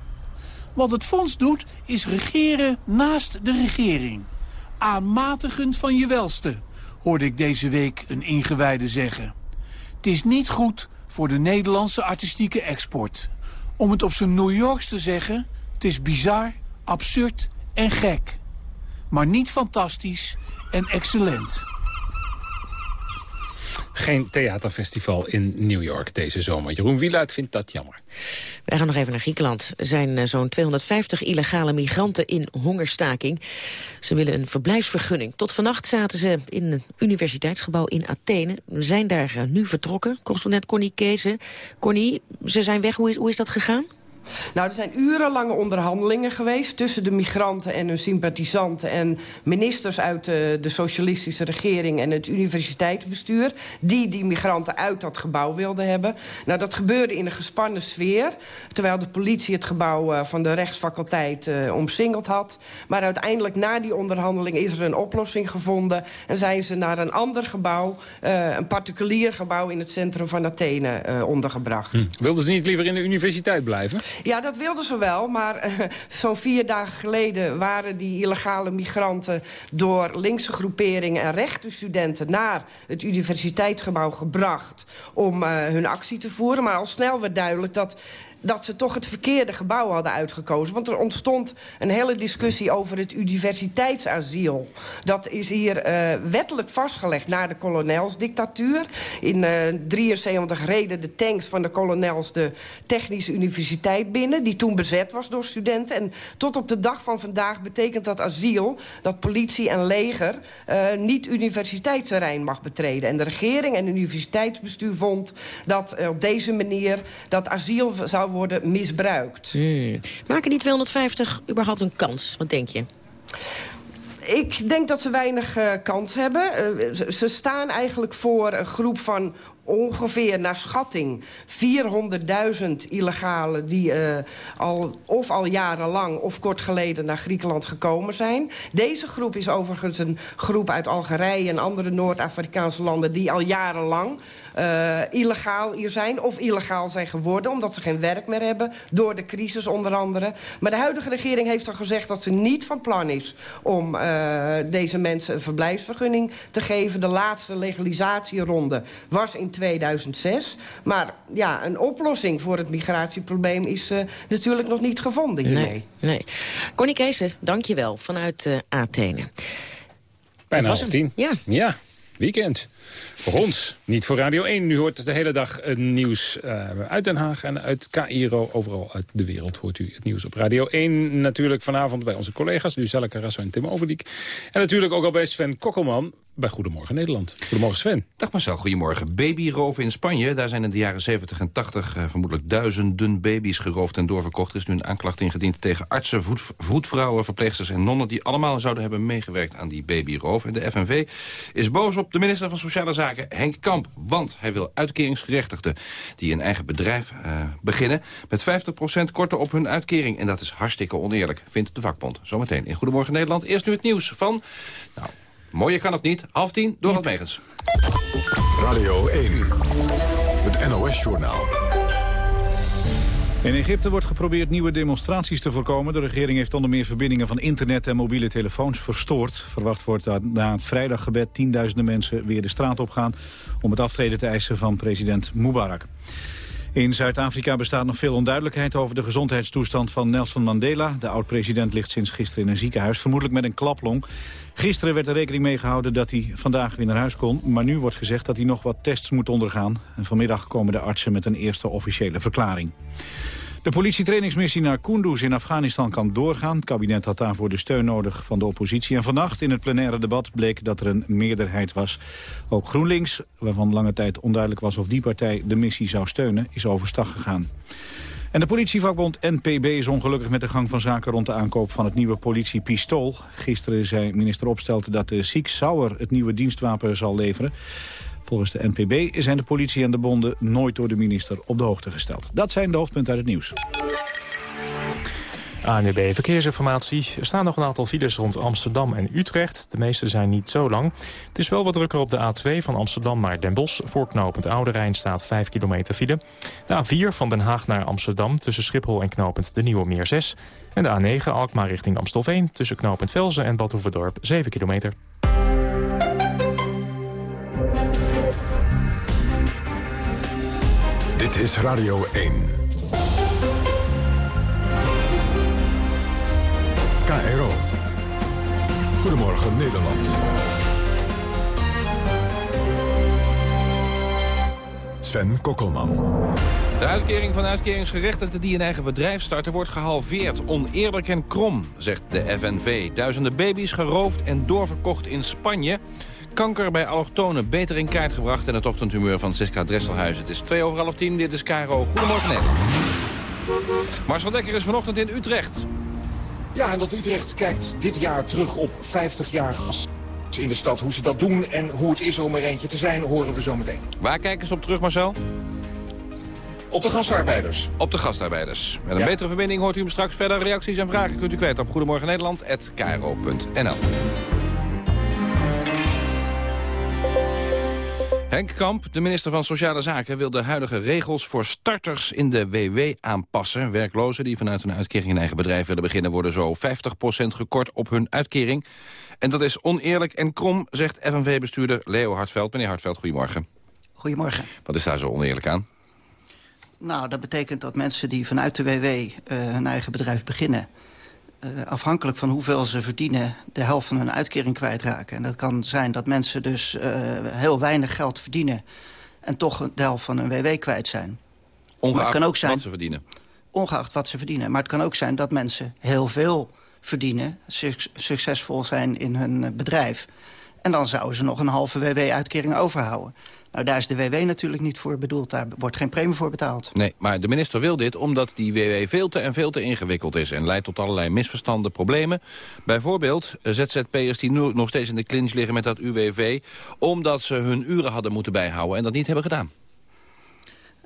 [SPEAKER 25] Wat het fonds doet, is regeren naast de regering. Aanmatigend van je welste, hoorde ik deze week een ingewijde zeggen. Het is niet goed voor de Nederlandse artistieke export. Om het op zijn New Yorks te zeggen, het is bizar, absurd en gek. Maar niet fantastisch en excellent.
[SPEAKER 10] Geen theaterfestival in New York deze zomer. Jeroen Wieluid vindt dat jammer.
[SPEAKER 9] Wij gaan nog even naar Griekenland. Er zijn eh, zo'n 250 illegale migranten in hongerstaking. Ze willen een verblijfsvergunning. Tot vannacht zaten ze in een universiteitsgebouw in Athene. We zijn daar eh, nu vertrokken. Correspondent Connie Kezen. Connie, ze zijn weg. Hoe is, hoe is dat gegaan?
[SPEAKER 28] Nou, er zijn urenlange onderhandelingen geweest tussen de migranten en hun sympathisanten en ministers uit de, socialistische regering en het universiteitsbestuur die die migranten uit dat gebouw wilden hebben. Nou, dat gebeurde in een gespannen sfeer, terwijl de politie het gebouw uh, van de rechtsfaculteit uh, omsingeld had. Maar uiteindelijk na die onderhandeling is er een oplossing gevonden en zijn ze naar een ander gebouw, uh, een particulier gebouw in het centrum van Athene ondergebracht. Hm.
[SPEAKER 10] Wilden ze niet liever in de universiteit blijven?
[SPEAKER 28] Ja, dat wilden ze wel, maar uh, zo'n vier dagen geleden waren die illegale migranten door linkse groeperingen en rechtenstudenten naar het universiteitsgebouw gebracht om uh, hun actie te voeren. Maar al snel werd duidelijk dat dat ze toch het verkeerde gebouw hadden uitgekozen. Want er ontstond een hele discussie over het universiteitsasiel. Dat is hier uh, wettelijk vastgelegd na de kolonelsdictatuur. In 1973 uh, reden de tanks van de kolonels de Technische Universiteit binnen... die toen bezet was door studenten. En tot op de dag van vandaag betekent dat asiel... dat politie en leger uh, niet universiteitsterrein mag betreden. En de regering en het universiteitsbestuur vond dat op deze manier... dat asiel zou worden misbruikt.
[SPEAKER 9] Hmm. Maken die 250 überhaupt een kans? Wat denk je?
[SPEAKER 28] Ik denk dat ze weinig uh, kans hebben. Uh, ze, ze staan eigenlijk voor een groep van ongeveer naar schatting 400.000 illegalen... die uh, al, of al jarenlang of kort geleden naar Griekenland gekomen zijn. Deze groep is overigens een groep uit Algerije en andere Noord-Afrikaanse landen... die al jarenlang uh, illegaal hier zijn of illegaal zijn geworden... omdat ze geen werk meer hebben, door de crisis onder andere. Maar de huidige regering heeft al gezegd dat ze niet van plan is... om uh, deze mensen een verblijfsvergunning te geven. De laatste legalisatieronde was in 2006. Maar ja, een oplossing voor het migratieprobleem is uh, natuurlijk nog niet gevonden hiermee.
[SPEAKER 9] Nee, nee. Connie Keeser, dank je wel, vanuit Athene.
[SPEAKER 10] Bijna half tien.
[SPEAKER 9] Ja.
[SPEAKER 10] ja. weekend. Voor ons, niet voor Radio 1. U hoort de hele dag het nieuws uh, uit Den Haag en uit Cairo. Overal uit de wereld hoort u het nieuws op Radio 1. Natuurlijk vanavond bij onze collega's, Lucelle Carrasso en Tim Overdiek. En natuurlijk ook al bij Sven Kokkelman bij Goedemorgen Nederland. Goedemorgen Sven.
[SPEAKER 29] Dag Marcel, goedemorgen. Babyroven in Spanje. Daar zijn in de jaren 70 en 80 uh, vermoedelijk duizenden baby's geroofd en doorverkocht. Er is nu een aanklacht ingediend tegen artsen, voet, vroedvrouwen, verpleegsters en nonnen... die allemaal zouden hebben meegewerkt aan die babyroof. En de FNV is boos op de minister van Sociale Zaken, Henk Kamp. Want hij wil uitkeringsgerechtigden die een eigen bedrijf uh, beginnen... met 50% korten op hun uitkering. En dat is hartstikke oneerlijk, vindt de vakbond. Zometeen in Goedemorgen Nederland. Eerst nu het nieuws van... Nou, Mooier kan het niet. Half tien, door het Megens.
[SPEAKER 1] Radio 1, het NOS-journaal.
[SPEAKER 2] In Egypte wordt geprobeerd nieuwe demonstraties te voorkomen. De regering heeft onder meer verbindingen van internet en mobiele telefoons verstoord. Verwacht wordt dat na het vrijdaggebed tienduizenden mensen weer de straat op gaan... om het aftreden te eisen van president Mubarak. In Zuid-Afrika bestaat nog veel onduidelijkheid over de gezondheidstoestand van Nelson Mandela. De oud-president ligt sinds gisteren in een ziekenhuis, vermoedelijk met een klaplong. Gisteren werd er rekening mee gehouden dat hij vandaag weer naar huis kon. Maar nu wordt gezegd dat hij nog wat tests moet ondergaan. En vanmiddag komen de artsen met een eerste officiële verklaring. De politietrainingsmissie naar Kunduz in Afghanistan kan doorgaan. Het kabinet had daarvoor de steun nodig van de oppositie. En vannacht in het plenaire debat bleek dat er een meerderheid was. Ook GroenLinks, waarvan lange tijd onduidelijk was of die partij de missie zou steunen, is overstag gegaan. En de politievakbond NPB is ongelukkig met de gang van zaken rond de aankoop van het nieuwe politiepistool. Gisteren zei minister Opstelten dat de Sieg Sauer het nieuwe dienstwapen zal leveren. Volgens de NPB zijn de politie en de bonden nooit door de minister op de hoogte gesteld. Dat zijn de hoofdpunten uit het nieuws.
[SPEAKER 3] ANWB Verkeersinformatie. Er staan nog een aantal files rond Amsterdam en Utrecht. De meeste zijn niet zo lang. Het is wel wat drukker op de A2 van Amsterdam naar Den Bosch. Voorknopend Oude Rijn staat 5 kilometer file. De A4 van Den Haag naar Amsterdam tussen Schiphol en knopend De Nieuwe Meer 6. En de A9 Alkmaar richting Amstelveen tussen knopend Velzen en Bad 7 kilometer.
[SPEAKER 1] Dit is Radio 1. KRO. Goedemorgen Nederland. Sven Kokkelman.
[SPEAKER 29] De uitkering van uitkeringsgerechtigden die een eigen bedrijf starten wordt gehalveerd. Oneerlijk en krom, zegt de FNV. Duizenden baby's geroofd en doorverkocht in Spanje. Kanker bij allochtonen beter in kaart gebracht... en het ochtendhumeur van Siska Dresselhuis. Het is twee over half tien, dit is Caro. Goedemorgen Nederland. Marcel Dekker is vanochtend in Utrecht.
[SPEAKER 30] Ja, en dat Utrecht kijkt dit jaar terug op 50 jaar in de stad. Hoe ze dat doen en hoe het is om er eentje te zijn, horen we zo meteen.
[SPEAKER 29] Waar kijken ze op terug, Marcel?
[SPEAKER 30] Op de gastarbeiders.
[SPEAKER 29] Op de gastarbeiders. Met een betere verbinding hoort u hem straks verder. Reacties en vragen kunt u kwijt op Goedemorgen Henk Kamp, de minister van Sociale Zaken, wil de huidige regels voor starters in de WW aanpassen. Werklozen die vanuit een uitkering een eigen bedrijf willen beginnen worden zo 50% gekort op hun uitkering. En dat is oneerlijk en krom, zegt FNV-bestuurder Leo Hartveld. Meneer Hartveld, goedemorgen.
[SPEAKER 31] Goedemorgen.
[SPEAKER 29] Wat is daar zo oneerlijk aan?
[SPEAKER 31] Nou, dat betekent dat mensen die vanuit de WW uh, hun eigen bedrijf beginnen... Uh, afhankelijk van hoeveel ze verdienen... de helft van hun uitkering kwijtraken. En dat kan zijn dat mensen dus uh, heel weinig geld verdienen... en toch de helft van hun WW kwijt zijn.
[SPEAKER 29] Ongeacht kan ook zijn, wat ze verdienen?
[SPEAKER 31] Ongeacht wat ze verdienen. Maar het kan ook zijn dat mensen heel veel verdienen... succesvol zijn in hun bedrijf... En dan zouden ze nog een halve WW-uitkering overhouden. Nou, daar is de WW natuurlijk niet voor bedoeld. Daar wordt geen premie voor betaald.
[SPEAKER 29] Nee, maar de minister wil dit omdat die WW veel te en veel te ingewikkeld is... en leidt tot allerlei misverstanden, problemen. Bijvoorbeeld ZZP'ers die nu nog steeds in de clinch liggen met dat UWV... omdat ze hun uren hadden moeten bijhouden en dat niet hebben gedaan.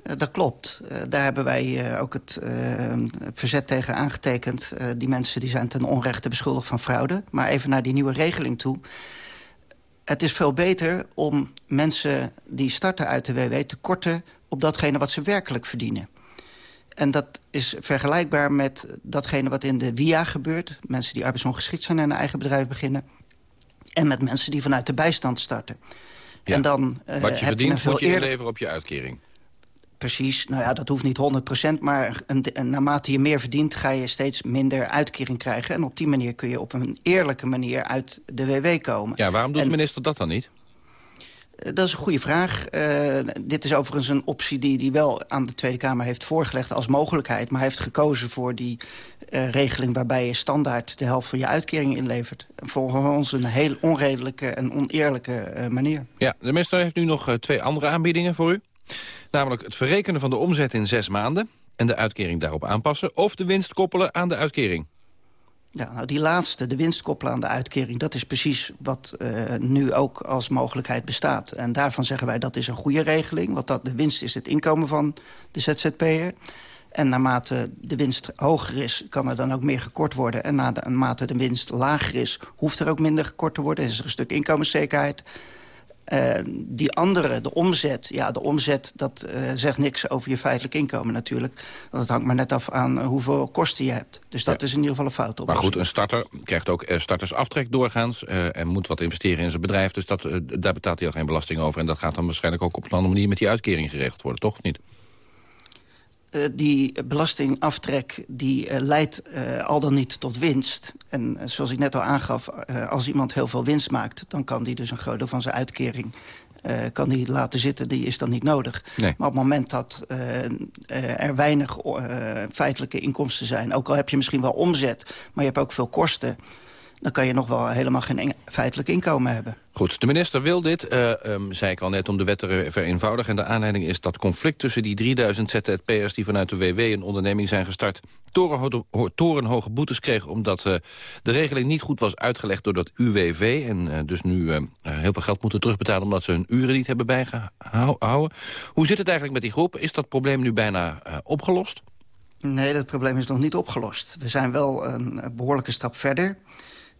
[SPEAKER 31] Uh, dat klopt. Uh, daar hebben wij ook het verzet tegen aangetekend. die mensen die zijn ten onrechte beschuldigd van fraude. Maar even naar die nieuwe regeling toe het is veel beter om mensen die starten uit de WW te korten... op datgene wat ze werkelijk verdienen. En dat is vergelijkbaar met datgene wat in de WIA gebeurt. Mensen die arbeidsongeschikt zijn en een eigen bedrijf beginnen. En met mensen die vanuit de bijstand starten.
[SPEAKER 29] Ja,
[SPEAKER 31] en dan,
[SPEAKER 29] uh, wat je verdient moet je eerder... inleveren op je uitkering.
[SPEAKER 31] Precies, nou ja, dat hoeft niet 100%, maar een, een, naarmate je meer verdient... ga je steeds minder uitkering krijgen. En op die manier kun je op een eerlijke manier uit de WW komen.
[SPEAKER 29] Ja, waarom doet
[SPEAKER 31] en,
[SPEAKER 29] de minister dat dan niet?
[SPEAKER 31] Dat is een goede vraag. Uh, dit is overigens een optie die hij wel aan de Tweede Kamer heeft voorgelegd als mogelijkheid. Maar hij heeft gekozen voor die uh, regeling waarbij je standaard de helft van je uitkering inlevert. Volgens ons een heel onredelijke en oneerlijke uh, manier.
[SPEAKER 29] Ja, de minister heeft nu nog twee andere aanbiedingen voor u. Namelijk het verrekenen van de omzet in zes maanden en de uitkering daarop aanpassen... of de winst koppelen aan de uitkering.
[SPEAKER 31] Ja, nou die laatste, de winst koppelen aan de uitkering... dat is precies wat uh, nu ook als mogelijkheid bestaat. En daarvan zeggen wij dat is een goede regeling. Want dat, de winst is het inkomen van de ZZP'er. En naarmate de winst hoger is, kan er dan ook meer gekort worden. En naarmate de winst lager is, hoeft er ook minder gekort te worden. Is er een stuk inkomenszekerheid. Uh, die andere, de omzet, ja, de omzet, dat uh, zegt niks over je feitelijk inkomen natuurlijk. Want het hangt maar net af aan uh, hoeveel kosten je hebt. Dus dat ja. is in ieder geval een fout op.
[SPEAKER 29] Maar goed, een starter krijgt ook startersaftrek doorgaans... en moet wat investeren in zijn bedrijf. Dus dat, daar betaalt hij al geen belasting over. En dat gaat dan waarschijnlijk ook op een andere manier met die uitkering geregeld worden, toch? Of niet?
[SPEAKER 31] Uh, die belastingaftrek die uh, leidt uh, al dan niet tot winst. En zoals ik net al aangaf, als iemand heel veel winst maakt... dan kan die dus een groot deel van zijn uitkering kan die laten zitten. Die is dan niet nodig.
[SPEAKER 29] Nee.
[SPEAKER 31] Maar op het moment dat er weinig feitelijke inkomsten zijn... ook al heb je misschien wel omzet, maar je hebt ook veel kosten dan kan je nog wel helemaal geen feitelijk inkomen hebben.
[SPEAKER 29] Goed, de minister wil dit, uh, um, zei ik al net, om de wet te vereenvoudigen. En de aanleiding is dat conflict tussen die 3000 ZZP'ers... die vanuit de WW een onderneming zijn gestart... torenhoge, torenhoge boetes kregen omdat uh, de regeling niet goed was uitgelegd... door dat UWV en uh, dus nu heel veel geld moeten terugbetalen... omdat ze hun uren niet hebben bijgehouden. Hoe zit het eigenlijk met die groep? Is dat probleem nu bijna opgelost?
[SPEAKER 31] Nee, dat probleem is nog niet opgelost. We zijn wel een behoorlijke stap verder...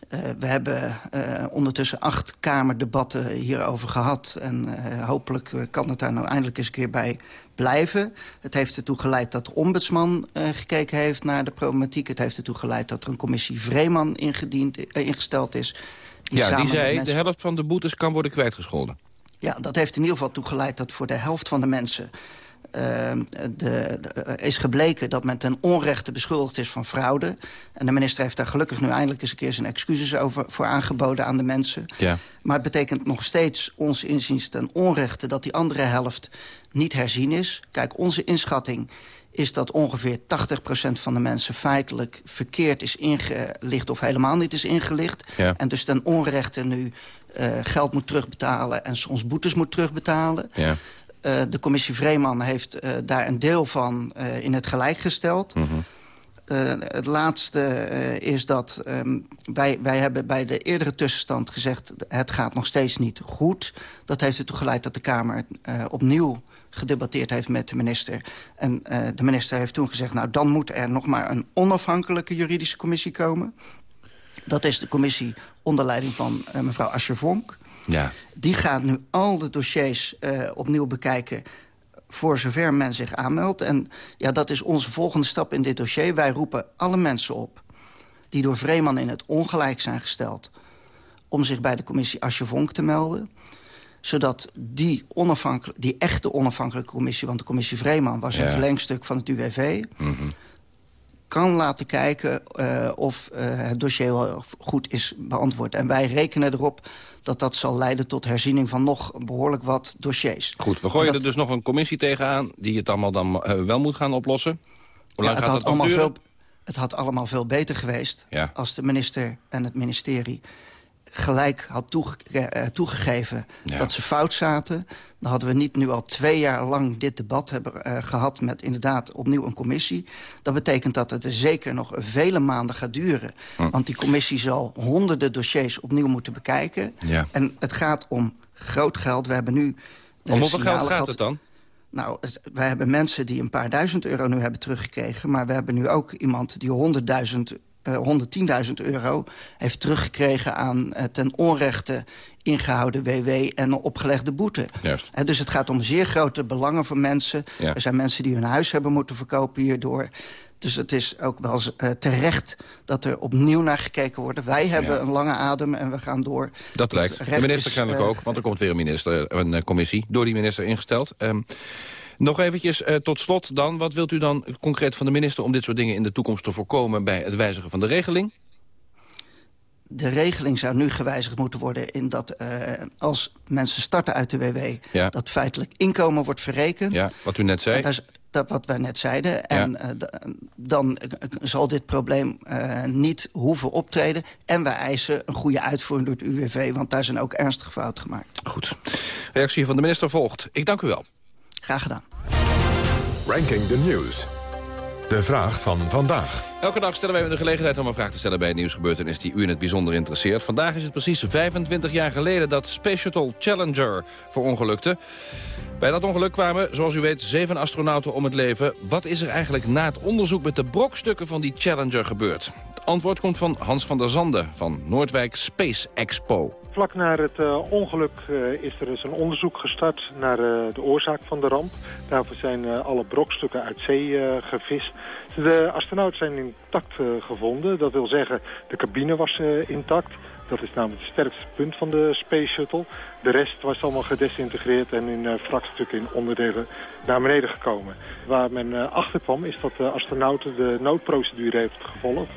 [SPEAKER 31] Uh, we hebben uh, ondertussen acht kamerdebatten hierover gehad. En uh, hopelijk kan het daar nou eindelijk eens een keer bij blijven. Het heeft ertoe geleid dat de ombudsman gekeken heeft naar de problematiek. Het heeft ertoe geleid dat er een commissie Vreeman ingediend, ingesteld is.
[SPEAKER 29] Die ja, die zei mensen... de helft van de boetes kan worden kwijtgescholden.
[SPEAKER 31] Ja, dat heeft in ieder geval toegeleid dat voor de helft van de mensen... De, de, is gebleken dat men ten onrechte beschuldigd is van fraude. En de minister heeft daar gelukkig nu eindelijk eens een keer zijn excuses over, voor aangeboden aan de mensen.
[SPEAKER 29] Ja.
[SPEAKER 31] Maar het betekent nog steeds ons inziens ten onrechte dat die andere helft niet herzien is. Kijk, onze inschatting is dat ongeveer 80% van de mensen feitelijk verkeerd is ingelicht... of helemaal niet is ingelicht.
[SPEAKER 29] Ja.
[SPEAKER 31] En dus ten onrechte nu uh, geld moet terugbetalen en soms boetes moet terugbetalen.
[SPEAKER 29] Ja.
[SPEAKER 31] Uh, de commissie Vreeman heeft uh, daar een deel van uh, in het gelijk gesteld.
[SPEAKER 29] Mm -hmm.
[SPEAKER 31] het laatste is dat um, wij, wij hebben bij de eerdere tussenstand gezegd... het gaat nog steeds niet goed. Dat heeft ertoe geleid dat de Kamer opnieuw gedebatteerd heeft met de minister. En de minister heeft toen gezegd... nou, dan moet er nog maar een onafhankelijke juridische commissie komen. Dat is de commissie onder leiding van mevrouw Ascher-Vonk...
[SPEAKER 29] Ja.
[SPEAKER 31] Die gaat nu al de dossiers uh, opnieuw bekijken voor zover men zich aanmeldt. En ja, dat is onze volgende stap in dit dossier. Wij roepen alle mensen op die door Vreeman in het ongelijk zijn gesteld... om zich bij de commissie Asjevonk te melden zodat die, onafhankelijk, die echte onafhankelijke commissie... want de commissie Vreeman was
[SPEAKER 29] Ja.
[SPEAKER 31] een verlengstuk van het UWV...
[SPEAKER 29] Mhm.
[SPEAKER 31] Kan laten kijken uh, of uh, het dossier wel goed is beantwoord. En wij rekenen erop dat dat zal leiden tot herziening van nog behoorlijk wat dossiers.
[SPEAKER 29] Goed, we gooien er dus nog een commissie tegenaan... die het allemaal dan uh, wel moet gaan oplossen. Hoe lang
[SPEAKER 31] Ja, het,
[SPEAKER 29] gaat dat nog
[SPEAKER 31] allemaal
[SPEAKER 29] duren?
[SPEAKER 31] veel, het had allemaal veel beter geweest...
[SPEAKER 29] Ja.
[SPEAKER 31] als de minister en het ministerie gelijk had toege eh, toegegeven
[SPEAKER 29] Ja.
[SPEAKER 31] dat ze fout zaten... dan hadden we niet nu al twee jaar lang dit debat hebben eh, gehad... met inderdaad opnieuw een commissie. Dat betekent dat het er zeker nog vele maanden gaat duren.
[SPEAKER 29] Hm.
[SPEAKER 31] Want die commissie zal honderden dossiers opnieuw moeten bekijken.
[SPEAKER 29] Ja.
[SPEAKER 31] En het gaat om groot geld. We hebben nu...
[SPEAKER 29] Om hoeveel geld gaat
[SPEAKER 31] gehad-
[SPEAKER 29] het dan?
[SPEAKER 31] nou, wij hebben mensen die een paar duizend euro nu hebben teruggekregen... maar we hebben nu ook iemand die 100.000, eh 110.000 euro heeft teruggekregen... aan eh, ten onrechte ingehouden WW en een opgelegde boete.
[SPEAKER 29] Juist.
[SPEAKER 31] Hè, dus het gaat om zeer grote belangen voor mensen.
[SPEAKER 29] Ja.
[SPEAKER 31] Er zijn mensen die hun huis hebben moeten verkopen hierdoor. Dus het is ook wel eh, terecht dat er opnieuw naar gekeken wordt. Wij hebben
[SPEAKER 29] Ja.
[SPEAKER 31] een lange adem en we gaan door.
[SPEAKER 29] Dat blijkt. De minister
[SPEAKER 31] is,
[SPEAKER 29] kennelijk
[SPEAKER 31] eh,
[SPEAKER 29] ook, want er komt weer een, minister, een eh, commissie door die minister ingesteld. Ehm, nog eventjes eh, tot slot dan. Wat wilt u dan concreet van de minister om dit soort dingen in de toekomst te voorkomen bij het wijzigen van de regeling?
[SPEAKER 31] de regeling zou nu gewijzigd moeten worden... in dat uh, als mensen starten uit de WW...
[SPEAKER 29] Ja.
[SPEAKER 31] dat feitelijk inkomen wordt verrekend.
[SPEAKER 29] Ja, wat u net zei.
[SPEAKER 31] Dat is dat wat wij net zeiden. En
[SPEAKER 29] Ja.
[SPEAKER 31] uh, dan zal dit probleem uh, niet hoeven optreden. En wij eisen een goede uitvoering door het UWV... want daar zijn ook ernstige fouten gemaakt.
[SPEAKER 29] Goed. Reactie van de minister volgt. Ik dank u wel.
[SPEAKER 31] Graag gedaan.
[SPEAKER 1] Ranking the News. De vraag van vandaag.
[SPEAKER 29] Elke dag stellen wij u de gelegenheid om een vraag te stellen bij een nieuwsgebeurtenis die u in het bijzonder interesseert. Vandaag is het precies 25 jaar geleden dat Space Shuttle Challenger verongelukte. Bij dat ongeluk kwamen, zoals u weet, zeven astronauten om het leven. Wat is er eigenlijk na het onderzoek met de brokstukken van die Challenger gebeurd? Het antwoord komt van Hans van der Zanden van Noordwijk Space Expo.
[SPEAKER 32] Vlak na het uh, ongeluk uh, is er dus een onderzoek gestart naar uh, de oorzaak van de ramp. Daarvoor zijn alle brokstukken uit zee gevist. De astronauten zijn intact gevonden. Dat wil zeggen, de cabine was intact. Dat is namelijk het sterkste punt van de Space Shuttle. De rest was allemaal gedesintegreerd en in uh, in onderdelen naar beneden gekomen. Waar men achter kwam is dat de astronauten de noodprocedure heeft gevolgd.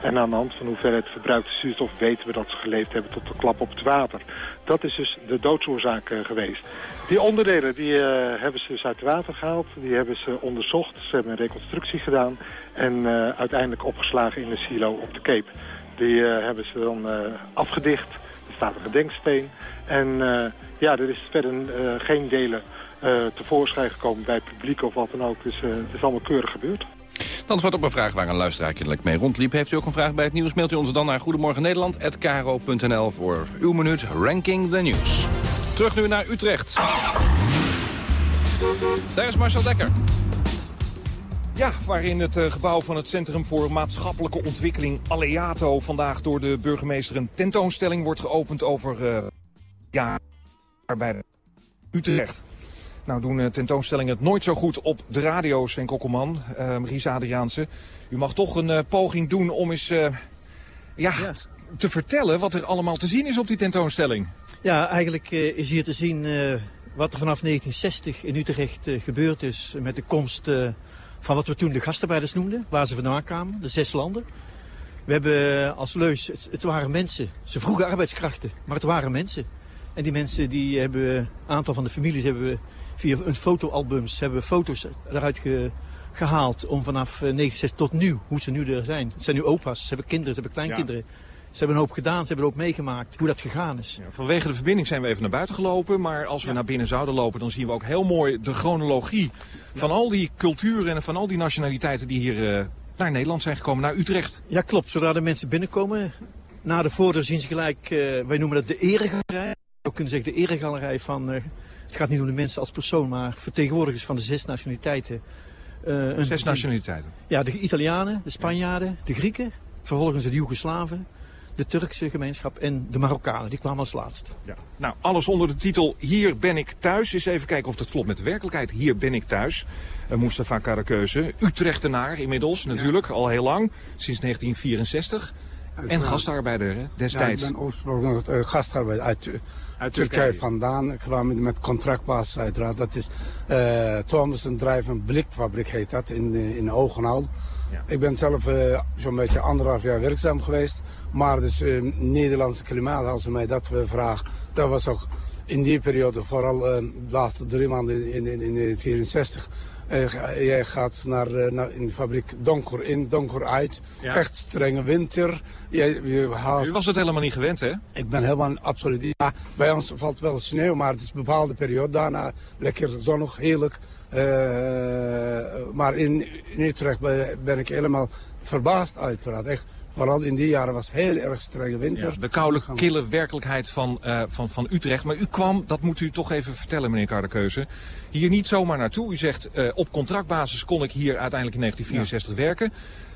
[SPEAKER 32] En aan de hand van hoeveelheid verbruikte zuurstof weten we dat ze geleefd hebben tot de klap op het water. Dat is dus de doodsoorzaak uh, geweest. Die onderdelen die, uh, hebben ze dus uit het water gehaald. Die hebben ze onderzocht. Ze hebben een reconstructie gedaan. En uh, uiteindelijk opgeslagen in een silo op de Cape. Die hebben ze dan afgedicht. Er staat een gedenksteen. En ja, er is verder geen delen tevoorschijn gekomen bij het publiek of wat dan ook. Dus het is allemaal keurig gebeurd.
[SPEAKER 29] Het antwoord op een vraag waar een luisteraar mee rondliep. Heeft u ook een vraag bij het nieuws, mailt u ons dan naar goedemorgennederland.kro.nl voor uw minuut Ranking the News. Terug nu naar Utrecht. Daar is Marcel Dekker.
[SPEAKER 30] Ja, waarin het uh, gebouw van het Centrum voor Maatschappelijke Ontwikkeling Aleato vandaag door de burgemeester een tentoonstelling wordt geopend over uh, ja, bij Utrecht. Nou doen uh, tentoonstellingen het nooit zo goed op de radio, Sven Kokkelman, uh, Ries Adriaanse. U mag toch een uh, poging doen om eens ja, ja. te vertellen wat er allemaal te zien is op die tentoonstelling.
[SPEAKER 33] Ja, eigenlijk is hier te zien wat er vanaf 1960 in Utrecht gebeurd is met de komst van wat we toen de gastarbeiders noemden, waar ze vandaan kwamen, de zes landen. We hebben als leus, het, het, waren mensen. Ze vroegen arbeidskrachten, maar het waren mensen. En die mensen, die hebben, een aantal van de families hebben we via een fotoalbums, hebben we foto's eruit ge, gehaald om vanaf 1960 tot nu, hoe ze nu er zijn. Het zijn nu opa's, ze hebben kinderen, ze hebben kleinkinderen. Ja. Ze hebben een hoop gedaan, ze hebben een hoop meegemaakt hoe dat gegaan is.
[SPEAKER 30] Ja, vanwege de verbinding zijn we even naar buiten gelopen. Maar als we ja. naar binnen zouden lopen, dan zien we ook heel mooi de chronologie van al die culturen en van al die nationaliteiten die hier uh, naar Nederland zijn gekomen, naar Utrecht.
[SPEAKER 33] Ja, klopt. Zodra de mensen binnenkomen, na de voordeur zien ze gelijk, uh, wij noemen dat de eregalerij. We kunnen zeggen de eregalerij van, uh, het gaat niet om de mensen als persoon, maar vertegenwoordigers van de zes nationaliteiten.
[SPEAKER 30] een, zes nationaliteiten?
[SPEAKER 33] Ja, de Italianen, de Spanjaarden, de Grieken, vervolgens de Joegoslaven de Turkse gemeenschap en de Marokkanen. Die kwamen als laatst.
[SPEAKER 30] Ja. Nou, alles onder de titel Hier ben ik thuis. Eens even kijken of dat klopt met de werkelijkheid. Hier ben ik thuis. Uh, Mustafa Karakeuze, Utrechtenaar inmiddels natuurlijk, ja. al heel lang. Sinds 1964. En gastarbeider hè, destijds.
[SPEAKER 34] Ja, ik ben oorspronkelijk uh, gastarbeider uit, uit Turkije. Turkije vandaan. Ik kwam met contractbasis uiteraard. Dat is uh, Thomason Drive, een blikfabriek heet dat, in, in Ogenal. Ja. Ik ben zelf uh, zo'n beetje anderhalf jaar werkzaam geweest. Maar dus uh, Nederlandse klimaat, als u mij dat vraagt, dat was ook in die periode, vooral uh, de laatste drie maanden in 1964. Jij gaat naar, naar, in de fabriek donker in, donker uit. Ja. Echt strenge winter.
[SPEAKER 30] Jij, je haast... U was het helemaal niet gewend, hè?
[SPEAKER 34] Ik ben helemaal absoluut niet. Ja, bij ons valt wel sneeuw, maar het is een bepaalde periode. Daarna lekker zonnig, heerlijk. Uh, maar in, in Utrecht ben ik helemaal verbaasd uiteraard. Echt, vooral in die jaren was heel erg strenge winter.
[SPEAKER 30] Ja, de koude, kille werkelijkheid van, uh, van, van Utrecht. Maar u kwam, dat moet u toch even vertellen meneer Kardekeuze, hier niet zomaar naartoe. U zegt uh, op contractbasis kon ik hier uiteindelijk in 1964 ja. werken.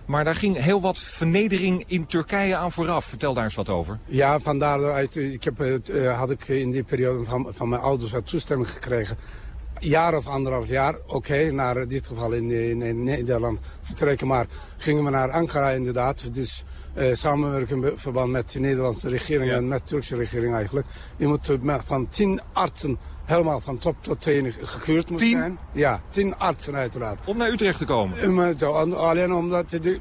[SPEAKER 30] Maar daar ging heel wat vernedering in Turkije aan vooraf. Vertel daar eens wat over.
[SPEAKER 34] Ja, vandaar uit, ik heb, uh, had ik in die periode van, van mijn ouders wat toestemming gekregen jaar of anderhalf jaar, oké, okay, naar in dit geval in, in, in, Nederland vertrekken. Maar gingen we naar Ankara inderdaad. Dus uh, samenwerken in verband met de Nederlandse regering ja. en met de Turkse regering eigenlijk. Je moet van tien artsen helemaal van top tot teen gekeurd moet
[SPEAKER 30] tien?
[SPEAKER 34] zijn. Ja, tien artsen uiteraard.
[SPEAKER 30] Om naar Utrecht te komen?
[SPEAKER 34] Um, alleen omdat die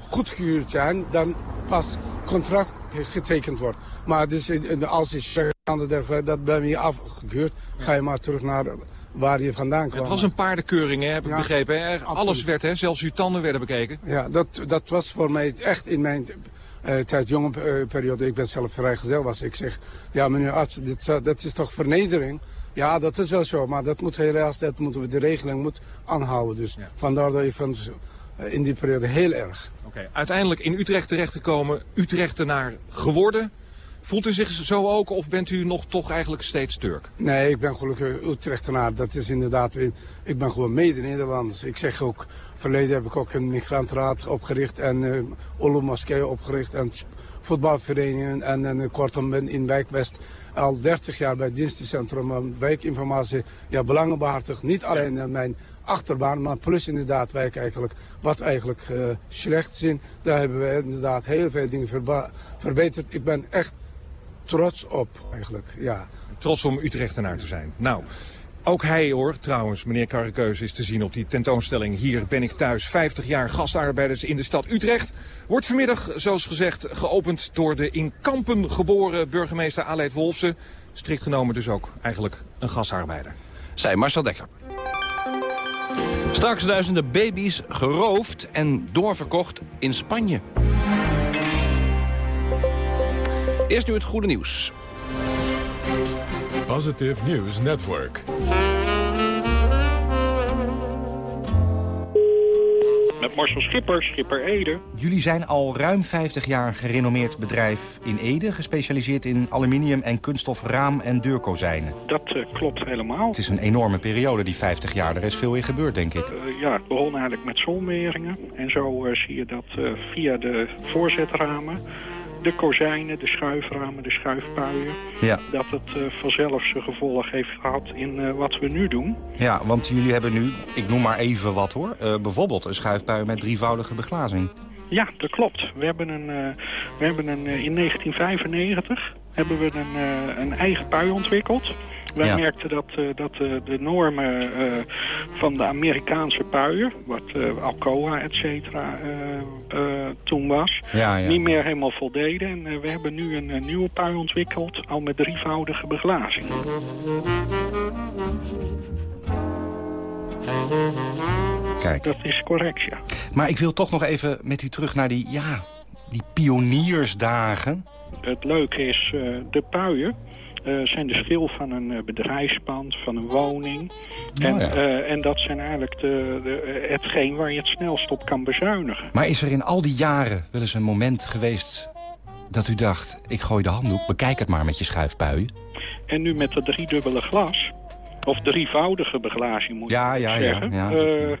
[SPEAKER 34] goedgekeurd zijn, dan pas contract getekend wordt. Maar dus, eh, als je dat ben je afgekeurd, ga je maar terug naar waar je vandaan kwam.
[SPEAKER 30] Het was een paardenkeuring, hè, heb ik begrepen. Hè? Alles werd, hè? zelfs uw tanden werden bekeken.
[SPEAKER 34] Ja, dat, dat was voor mij echt in mijn uh, tijd jonge uh, periode. Ik ben zelf vrijgezel was. Ik zeg, ja meneer arts, dit, dat is toch vernedering? Ja, dat is wel zo. Maar dat moet helaas, dat moeten we de regeling moet aanhouden. Dus vandaar dat ik van, in die periode heel erg.
[SPEAKER 30] Oké, uiteindelijk in Utrecht terechtgekomen, Utrechtenaar geworden. Voelt u zich zo ook of bent u nog toch eigenlijk steeds Turk?
[SPEAKER 34] Nee, ik ben gelukkig Utrechtenaar. Dat is inderdaad, ik ben gewoon mede-Nederlanders. Ik zeg ook, verleden heb ik ook een migrantraad opgericht en uh, Olo Moskee opgericht en voetbalverenigingen. En, en kortom ben in Wijk West al 30 jaar bij het dienstencentrum um, wijkinformatie ja, belangen behartigd. Niet alleen in mijn achterbaan, maar plus inderdaad wijk eigenlijk. Wat eigenlijk uh, slecht is, daar hebben we inderdaad heel veel dingen verbeterd. Ik ben echt trots op eigenlijk, ja.
[SPEAKER 30] Trots om Utrechtenaar te zijn. Nou, ook hij hoor, trouwens, meneer Karrekeus is te zien op die tentoonstelling. Hier ben ik thuis, 50 jaar gastarbeiders in de stad Utrecht. Wordt vanmiddag, zoals gezegd, geopend door de in Kampen geboren burgemeester Aleid Wolfsen. Strikt genomen dus ook eigenlijk een gasarbeider.
[SPEAKER 29] Zij Marcel Dekker. Straks duizenden baby's geroofd en doorverkocht in Spanje. Eerst nu het goede nieuws.
[SPEAKER 1] Positive News Network.
[SPEAKER 35] Met Marcel Schipper, Schipper Ede.
[SPEAKER 36] Jullie zijn al ruim 50 jaar een gerenommeerd bedrijf in Ede... gespecialiseerd in aluminium en kunststof raam- en deurkozijnen.
[SPEAKER 35] Dat uh, klopt helemaal.
[SPEAKER 36] Het is een enorme periode, die 50 jaar. Er is veel in gebeurd, denk ik.
[SPEAKER 35] Uh, ja, het begon eigenlijk met zonweringen. En zo uh, zie je dat via de voorzetramen de kozijnen, de schuiframen, de schuifpuien...
[SPEAKER 36] Ja.
[SPEAKER 35] dat het uh, vanzelf zijn gevolg heeft gehad in uh, wat we nu doen.
[SPEAKER 36] Ja, want jullie hebben nu, ik noem maar even wat hoor... Uh, bijvoorbeeld een schuifpui met drievoudige beglazing.
[SPEAKER 35] Ja, dat klopt. We hebben, een, we hebben een, in 1995 hebben we een, een eigen pui ontwikkeld... Wij
[SPEAKER 36] ja.
[SPEAKER 35] merkten dat, uh, dat uh, de normen uh, van de Amerikaanse puier, wat Alcoa et cetera toen was,
[SPEAKER 36] ja, ja.
[SPEAKER 35] niet meer helemaal voldeden. En we hebben nu een, nieuwe pui ontwikkeld, al met drievoudige beglazing.
[SPEAKER 36] Kijk.
[SPEAKER 35] Dat is correct, ja.
[SPEAKER 36] Maar ik wil toch nog even met u terug naar die, ja, die pioniersdagen.
[SPEAKER 35] Het leuke is, de puien zijn de schil van een uh, bedrijfspand, van een woning.
[SPEAKER 36] Oh,
[SPEAKER 35] en,
[SPEAKER 36] ja.
[SPEAKER 35] uh, en dat zijn eigenlijk de, de, hetgeen waar je het snelst op kan bezuinigen.
[SPEAKER 36] Maar is er in al die jaren wel eens een moment geweest dat u dacht... ik gooi de handdoek, bekijk het maar met je schuifpuien?
[SPEAKER 35] En nu met dat driedubbele glas, of drievoudige beglazing moet
[SPEAKER 36] ja,
[SPEAKER 35] ik
[SPEAKER 36] ja,
[SPEAKER 35] zeggen...
[SPEAKER 36] Ja,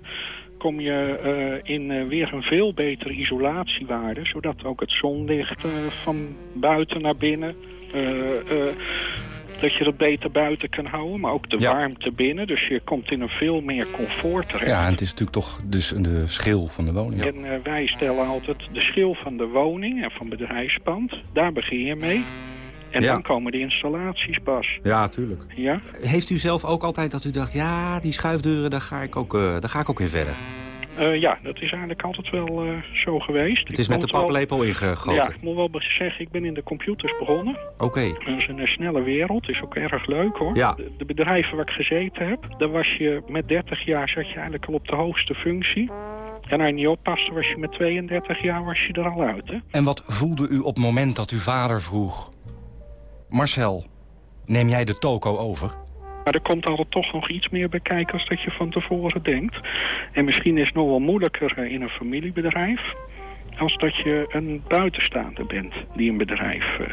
[SPEAKER 35] kom je uh, in uh, weer een veel betere isolatiewaarde... zodat ook het zonlicht van buiten naar binnen... dat je het beter buiten kan houden, maar ook de
[SPEAKER 36] ja.
[SPEAKER 35] warmte binnen. Dus je komt in een veel meer comfort terecht.
[SPEAKER 36] Ja, en het is natuurlijk toch dus de schil van de woning.
[SPEAKER 35] En wij stellen altijd de schil van de woning en van bedrijfspand. Daar begin je mee. En
[SPEAKER 36] ja.
[SPEAKER 35] dan komen de installaties pas.
[SPEAKER 36] Ja, tuurlijk.
[SPEAKER 35] Ja?
[SPEAKER 36] Heeft u zelf ook altijd dat u dacht... ja, die schuifdeuren, daar ga ik ook, uh, daar ga ik ook in verder?
[SPEAKER 35] Uh, ja, dat is eigenlijk altijd wel uh, zo geweest.
[SPEAKER 36] Het is ik met de paplepel wel... ingegoten?
[SPEAKER 35] Ja, ik moet wel zeggen, ik ben in de computers begonnen.
[SPEAKER 36] Oké. Okay.
[SPEAKER 35] Dat is een snelle wereld, is ook erg leuk hoor.
[SPEAKER 36] Ja.
[SPEAKER 35] De, de, bedrijven waar ik gezeten heb, daar was je met 30 jaar zat je eigenlijk al op de hoogste functie. En als je niet oppaste, was je met 32 jaar was je er al uit. Hè?
[SPEAKER 36] En wat voelde u op het moment dat uw vader vroeg... Marcel, neem jij de toko over?
[SPEAKER 35] Maar er komt altijd toch nog iets meer bij kijken als dat je van tevoren denkt. En misschien is het nog wel moeilijker in een familiebedrijf... als dat je een buitenstaander bent die een bedrijf uh,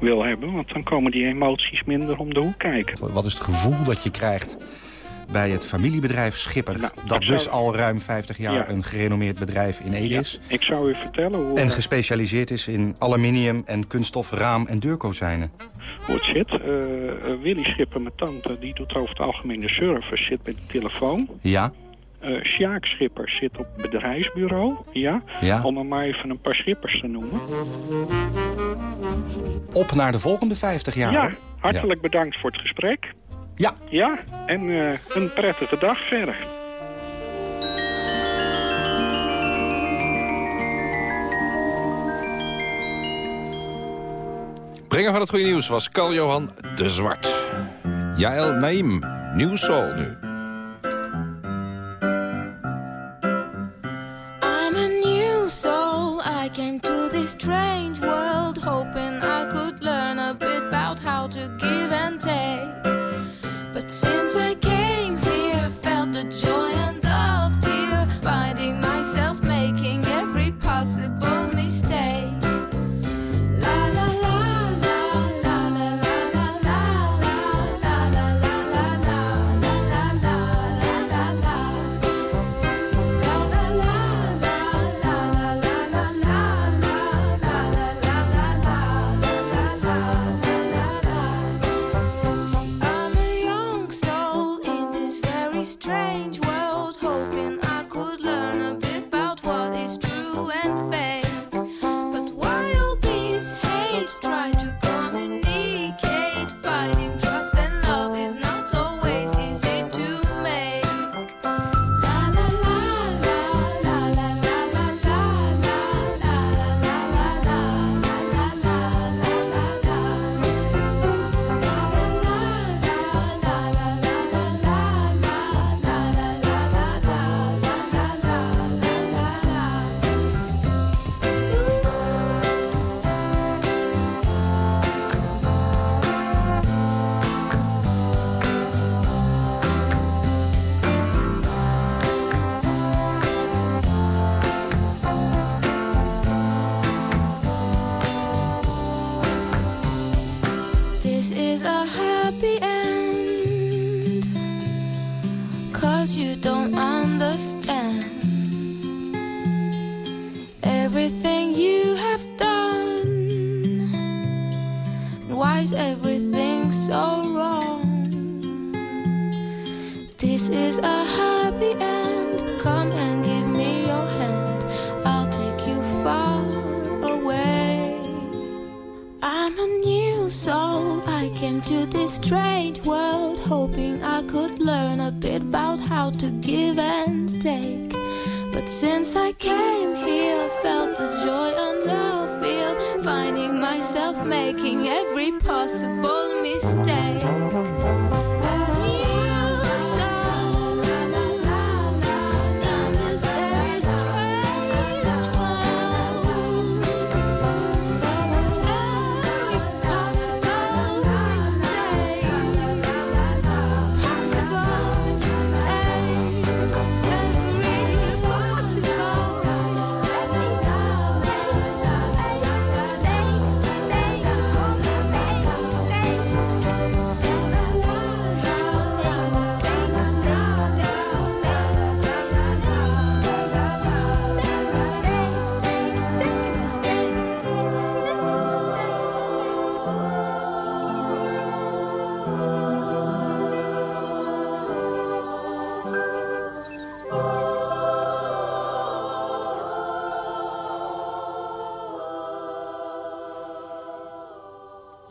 [SPEAKER 35] wil hebben. Want dan komen die emoties minder om de hoek kijken.
[SPEAKER 36] Wat is het gevoel dat je krijgt bij het familiebedrijf Schipper...
[SPEAKER 35] Nou,
[SPEAKER 36] dat
[SPEAKER 35] zou...
[SPEAKER 36] dus al ruim 50 jaar
[SPEAKER 35] ja.
[SPEAKER 36] een gerenommeerd bedrijf in Ede
[SPEAKER 35] ja.
[SPEAKER 36] is...
[SPEAKER 35] Ik zou u vertellen hoe...
[SPEAKER 36] En gespecialiseerd is in aluminium en kunststof raam- en deurkozijnen
[SPEAKER 35] het zit. Uh, uh, Willy Schipper, mijn tante, die doet over het algemeen de service, zit bij de telefoon.
[SPEAKER 36] Ja.
[SPEAKER 35] Uh, Sjaak Schipper zit op het bedrijfsbureau, ja?
[SPEAKER 36] ja.
[SPEAKER 35] Om er maar even een paar schippers te noemen.
[SPEAKER 36] Op naar de volgende 50 jaar.
[SPEAKER 35] Ja, hartelijk ja. bedankt voor het gesprek.
[SPEAKER 36] Ja.
[SPEAKER 35] Ja, en een prettige dag verder.
[SPEAKER 5] Sprenger van het goede nieuws was Carl Johan de Zwart. Jael Naim, Nieuw Soul nu.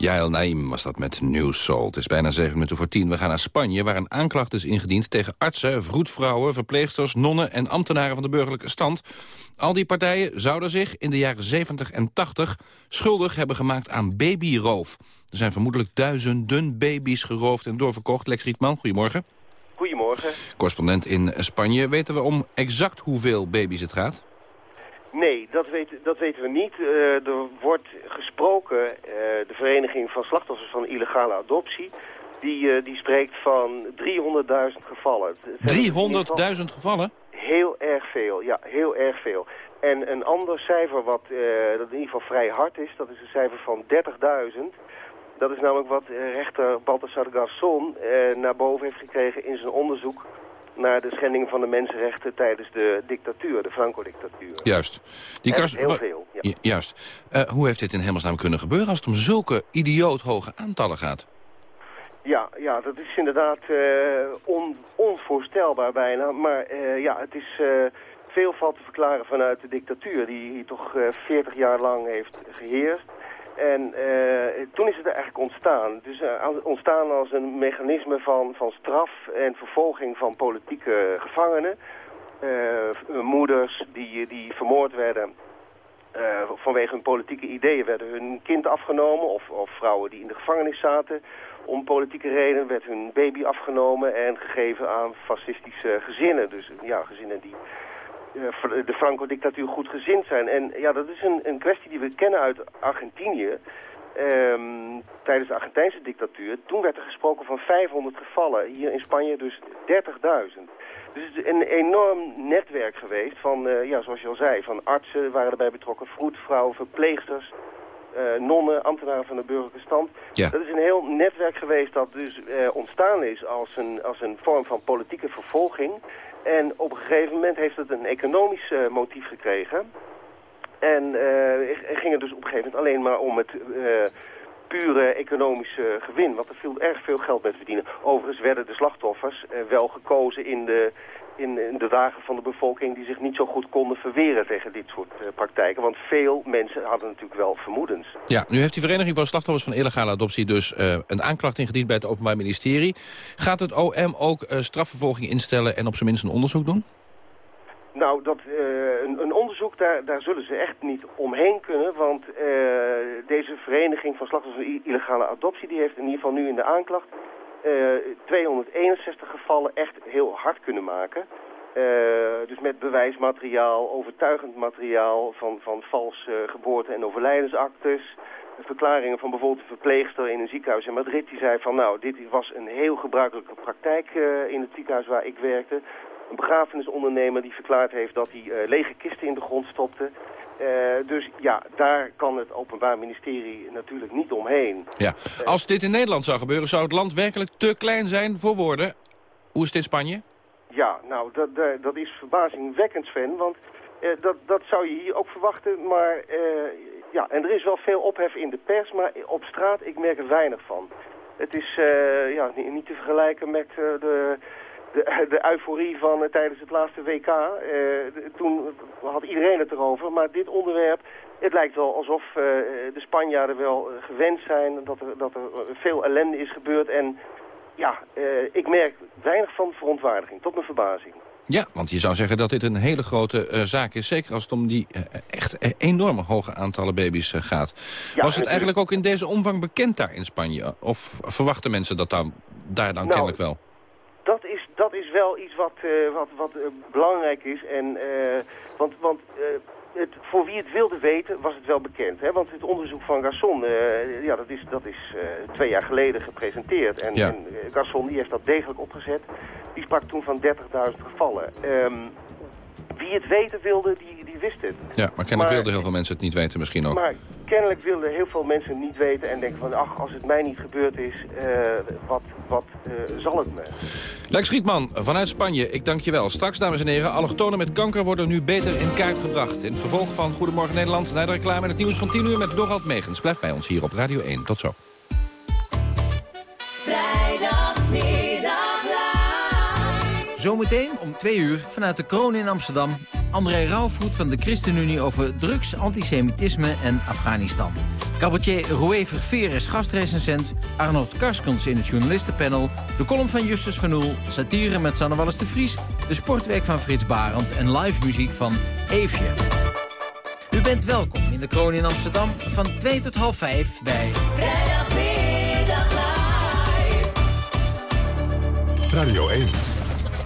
[SPEAKER 5] Jael Naim was dat met New Soul. Het is bijna zeven minuten voor tien. We gaan naar Spanje, waar een aanklacht is ingediend... tegen artsen, vroedvrouwen, verpleegsters, nonnen en ambtenaren van de burgerlijke stand. Al die partijen zouden zich in de jaren 70 en 80 schuldig hebben gemaakt aan babyroof. Er zijn vermoedelijk duizenden baby's geroofd en doorverkocht. Lex Rietman, goedemorgen.
[SPEAKER 37] Goedemorgen.
[SPEAKER 5] Correspondent in Spanje. Weten we om exact hoeveel baby's het gaat?
[SPEAKER 37] Nee, dat, weten dat weten we niet. Eh, er wordt gesproken, eh, de Vereniging van Slachtoffers van Illegale Adoptie... die, eh, die spreekt van 300.000 gevallen.
[SPEAKER 5] 300.000 gevallen?
[SPEAKER 37] Heel erg veel, ja, heel erg veel. En een ander cijfer wat dat in ieder geval vrij hard is, dat is een cijfer van 30.000. Dat is namelijk wat rechter Baltasar Garzon eh, naar boven heeft gekregen in zijn onderzoek naar de schending van de mensenrechten tijdens de dictatuur, de Franco-dictatuur.
[SPEAKER 5] Juist. Die
[SPEAKER 37] heel veel, ja.
[SPEAKER 5] Juist. Eh, hoe heeft dit in hemelsnaam kunnen gebeuren als het om zulke idioot hoge aantallen gaat?
[SPEAKER 37] Ja, ja, dat is inderdaad eh, on, onvoorstelbaar bijna. Maar eh, ja, het is veel valt te verklaren vanuit de dictatuur... die hier toch eh 40 jaar lang heeft geheerst. En eh, toen is het eigenlijk ontstaan. Is eh, ontstaan als een mechanisme van, van straf en vervolging van politieke gevangenen. Eh, moeders die, die vermoord werden vanwege hun politieke ideeën werden hun kind afgenomen... Of, of vrouwen die in de gevangenis zaten. Om politieke redenen werd hun baby afgenomen en gegeven aan fascistische gezinnen. Dus ja, gezinnen die de Franco-dictatuur goed gezind zijn. En ja, dat is een, een kwestie die we kennen uit Argentinië. Um, tijdens de Argentijnse dictatuur. Toen werd er gesproken van 500 gevallen. Hier in Spanje dus 30.000. Dus het is een enorm netwerk geweest van, uh, ja, zoals je al zei, van artsen waren erbij betrokken, vroedvrouwen, verpleegsters, uh, nonnen, ambtenaren van de burgerlijke stand.
[SPEAKER 29] Ja.
[SPEAKER 37] Dat is een heel netwerk geweest dat dus uh, ontstaan is als een, als een vorm van politieke vervolging. En op een gegeven moment heeft het een economisch motief gekregen. En ging het dus op een gegeven moment alleen maar om het pure economische gewin. Want er viel erg veel geld met verdienen. Overigens werden de slachtoffers uh, wel gekozen in de, in, in, de dagen van de bevolking... die zich niet zo goed konden verweren tegen dit soort uh, praktijken. Want veel mensen hadden natuurlijk wel vermoedens.
[SPEAKER 29] Ja, nu heeft die Vereniging van Slachtoffers van Illegale Adoptie... dus uh, een aanklacht ingediend bij het Openbaar Ministerie. Gaat het OM ook strafvervolging instellen en op zijn minst een onderzoek doen?
[SPEAKER 37] Nou, dat, een, een, onderzoek, daar, daar zullen ze echt niet omheen kunnen. Want deze vereniging van slachtoffers van illegale adoptie... die heeft in ieder geval nu in de aanklacht... Uh, 261 gevallen echt heel hard kunnen maken. dus met bewijsmateriaal, overtuigend materiaal... van, van valse geboorte- en overlijdensactes... Verklaringen van bijvoorbeeld een verpleegster in een ziekenhuis in Madrid... die zei van nou, dit was een heel gebruikelijke praktijk in het ziekenhuis waar ik werkte een begrafenisondernemer die verklaard heeft dat hij uh, lege kisten in de grond stopte. Uh, dus ja, daar kan het Openbaar Ministerie natuurlijk niet omheen.
[SPEAKER 29] Ja. Als dit in Nederland zou gebeuren, zou het land werkelijk te klein zijn voor woorden. Hoe is het in Spanje?
[SPEAKER 37] Ja, nou, dat, dat is verbazingwekkend, Sven. Want uh, dat, dat zou je hier ook verwachten. Maar ja, en er is wel veel ophef in de pers, maar op straat, ik merk er weinig van. Het is ja, niet, niet te vergelijken met de de, de euforie van uh, tijdens het laatste WK. De, toen had iedereen het erover. Maar dit onderwerp, het lijkt wel alsof uh, de Spanjaarden wel gewend zijn. Dat er, dat er veel ellende is gebeurd. En ja, ik merk weinig van verontwaardiging, tot mijn verbazing.
[SPEAKER 29] Ja, want je zou zeggen dat dit een hele grote uh, zaak is. Zeker als het om die uh, echt enorme hoge aantallen baby's gaat. Ja, Was het eigenlijk ook in deze omvang bekend daar in Spanje? Of verwachten mensen dat dan, daar dan nou, kennelijk wel?
[SPEAKER 37] Dat is, dat is wel iets wat, uh, wat, wat uh, belangrijk is. En, uh, want want het, voor wie het wilde weten was het wel bekend. Hè? Want het onderzoek van Garçon, ja, dat is, dat is twee jaar geleden gepresenteerd. En,
[SPEAKER 29] ja.
[SPEAKER 37] en Garçon die heeft dat degelijk opgezet. Die sprak toen van 30.000 gevallen. Um, wie het weten wilde, die, die wist het.
[SPEAKER 29] Ja, maar kennelijk wilden heel veel mensen het niet weten misschien ook.
[SPEAKER 37] Maar kennelijk wilden heel veel mensen niet weten en denken van... ach, als het mij niet gebeurd is, uh, wat, wat uh, zal het me?
[SPEAKER 29] Lex Rietman vanuit Spanje, ik dank je wel. Straks, dames en heren, allochtonen met kanker worden nu beter in kaart gebracht. In het vervolg van Goedemorgen Nederland naar de reclame en het nieuws van 10 uur met Dorald Megens. Blijf bij ons hier op Radio 1. Tot zo.
[SPEAKER 38] Zometeen om twee uur vanuit de kroon in Amsterdam... André Rauwvoet van de ChristenUnie over drugs, antisemitisme en Afghanistan. Cabaretier Roué Verveer is gastrecensent. Arnold Karskens in het journalistenpanel. De column van Justus van Oel. Satire met Sanne Wallis de Vries. De sportweek van Frits Barend. En live muziek van Eefje. U bent welkom in de kroon in Amsterdam van 2 tot half 5 bij...
[SPEAKER 39] Vrijdagmiddag live.
[SPEAKER 1] Radio 1.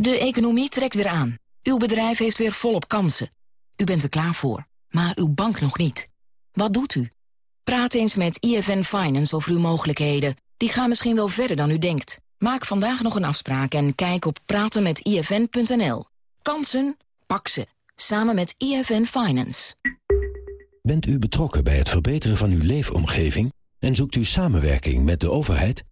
[SPEAKER 40] De economie trekt weer aan. Uw bedrijf heeft weer volop kansen. U bent er klaar voor, maar uw bank nog niet. Wat doet u? Praat eens met IFN Finance over uw mogelijkheden. Die gaan misschien wel verder dan u denkt. Maak vandaag nog een afspraak en kijk op pratenmetifn.nl. Kansen? Pak ze. Samen met IFN Finance.
[SPEAKER 41] Bent u betrokken bij het verbeteren van uw leefomgeving en zoekt u samenwerking met de overheid?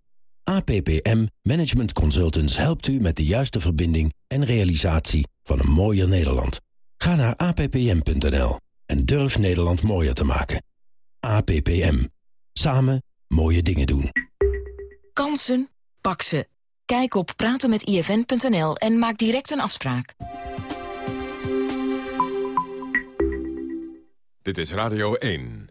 [SPEAKER 41] APPM Management Consultants helpt u met de juiste verbinding en realisatie van een mooier Nederland. Ga naar appm.nl en durf Nederland mooier te maken. APPM. Samen mooie dingen doen.
[SPEAKER 40] Kansen? Pak ze. Kijk op pratenmetifn.nl en maak direct een afspraak.
[SPEAKER 1] Dit is Radio 1.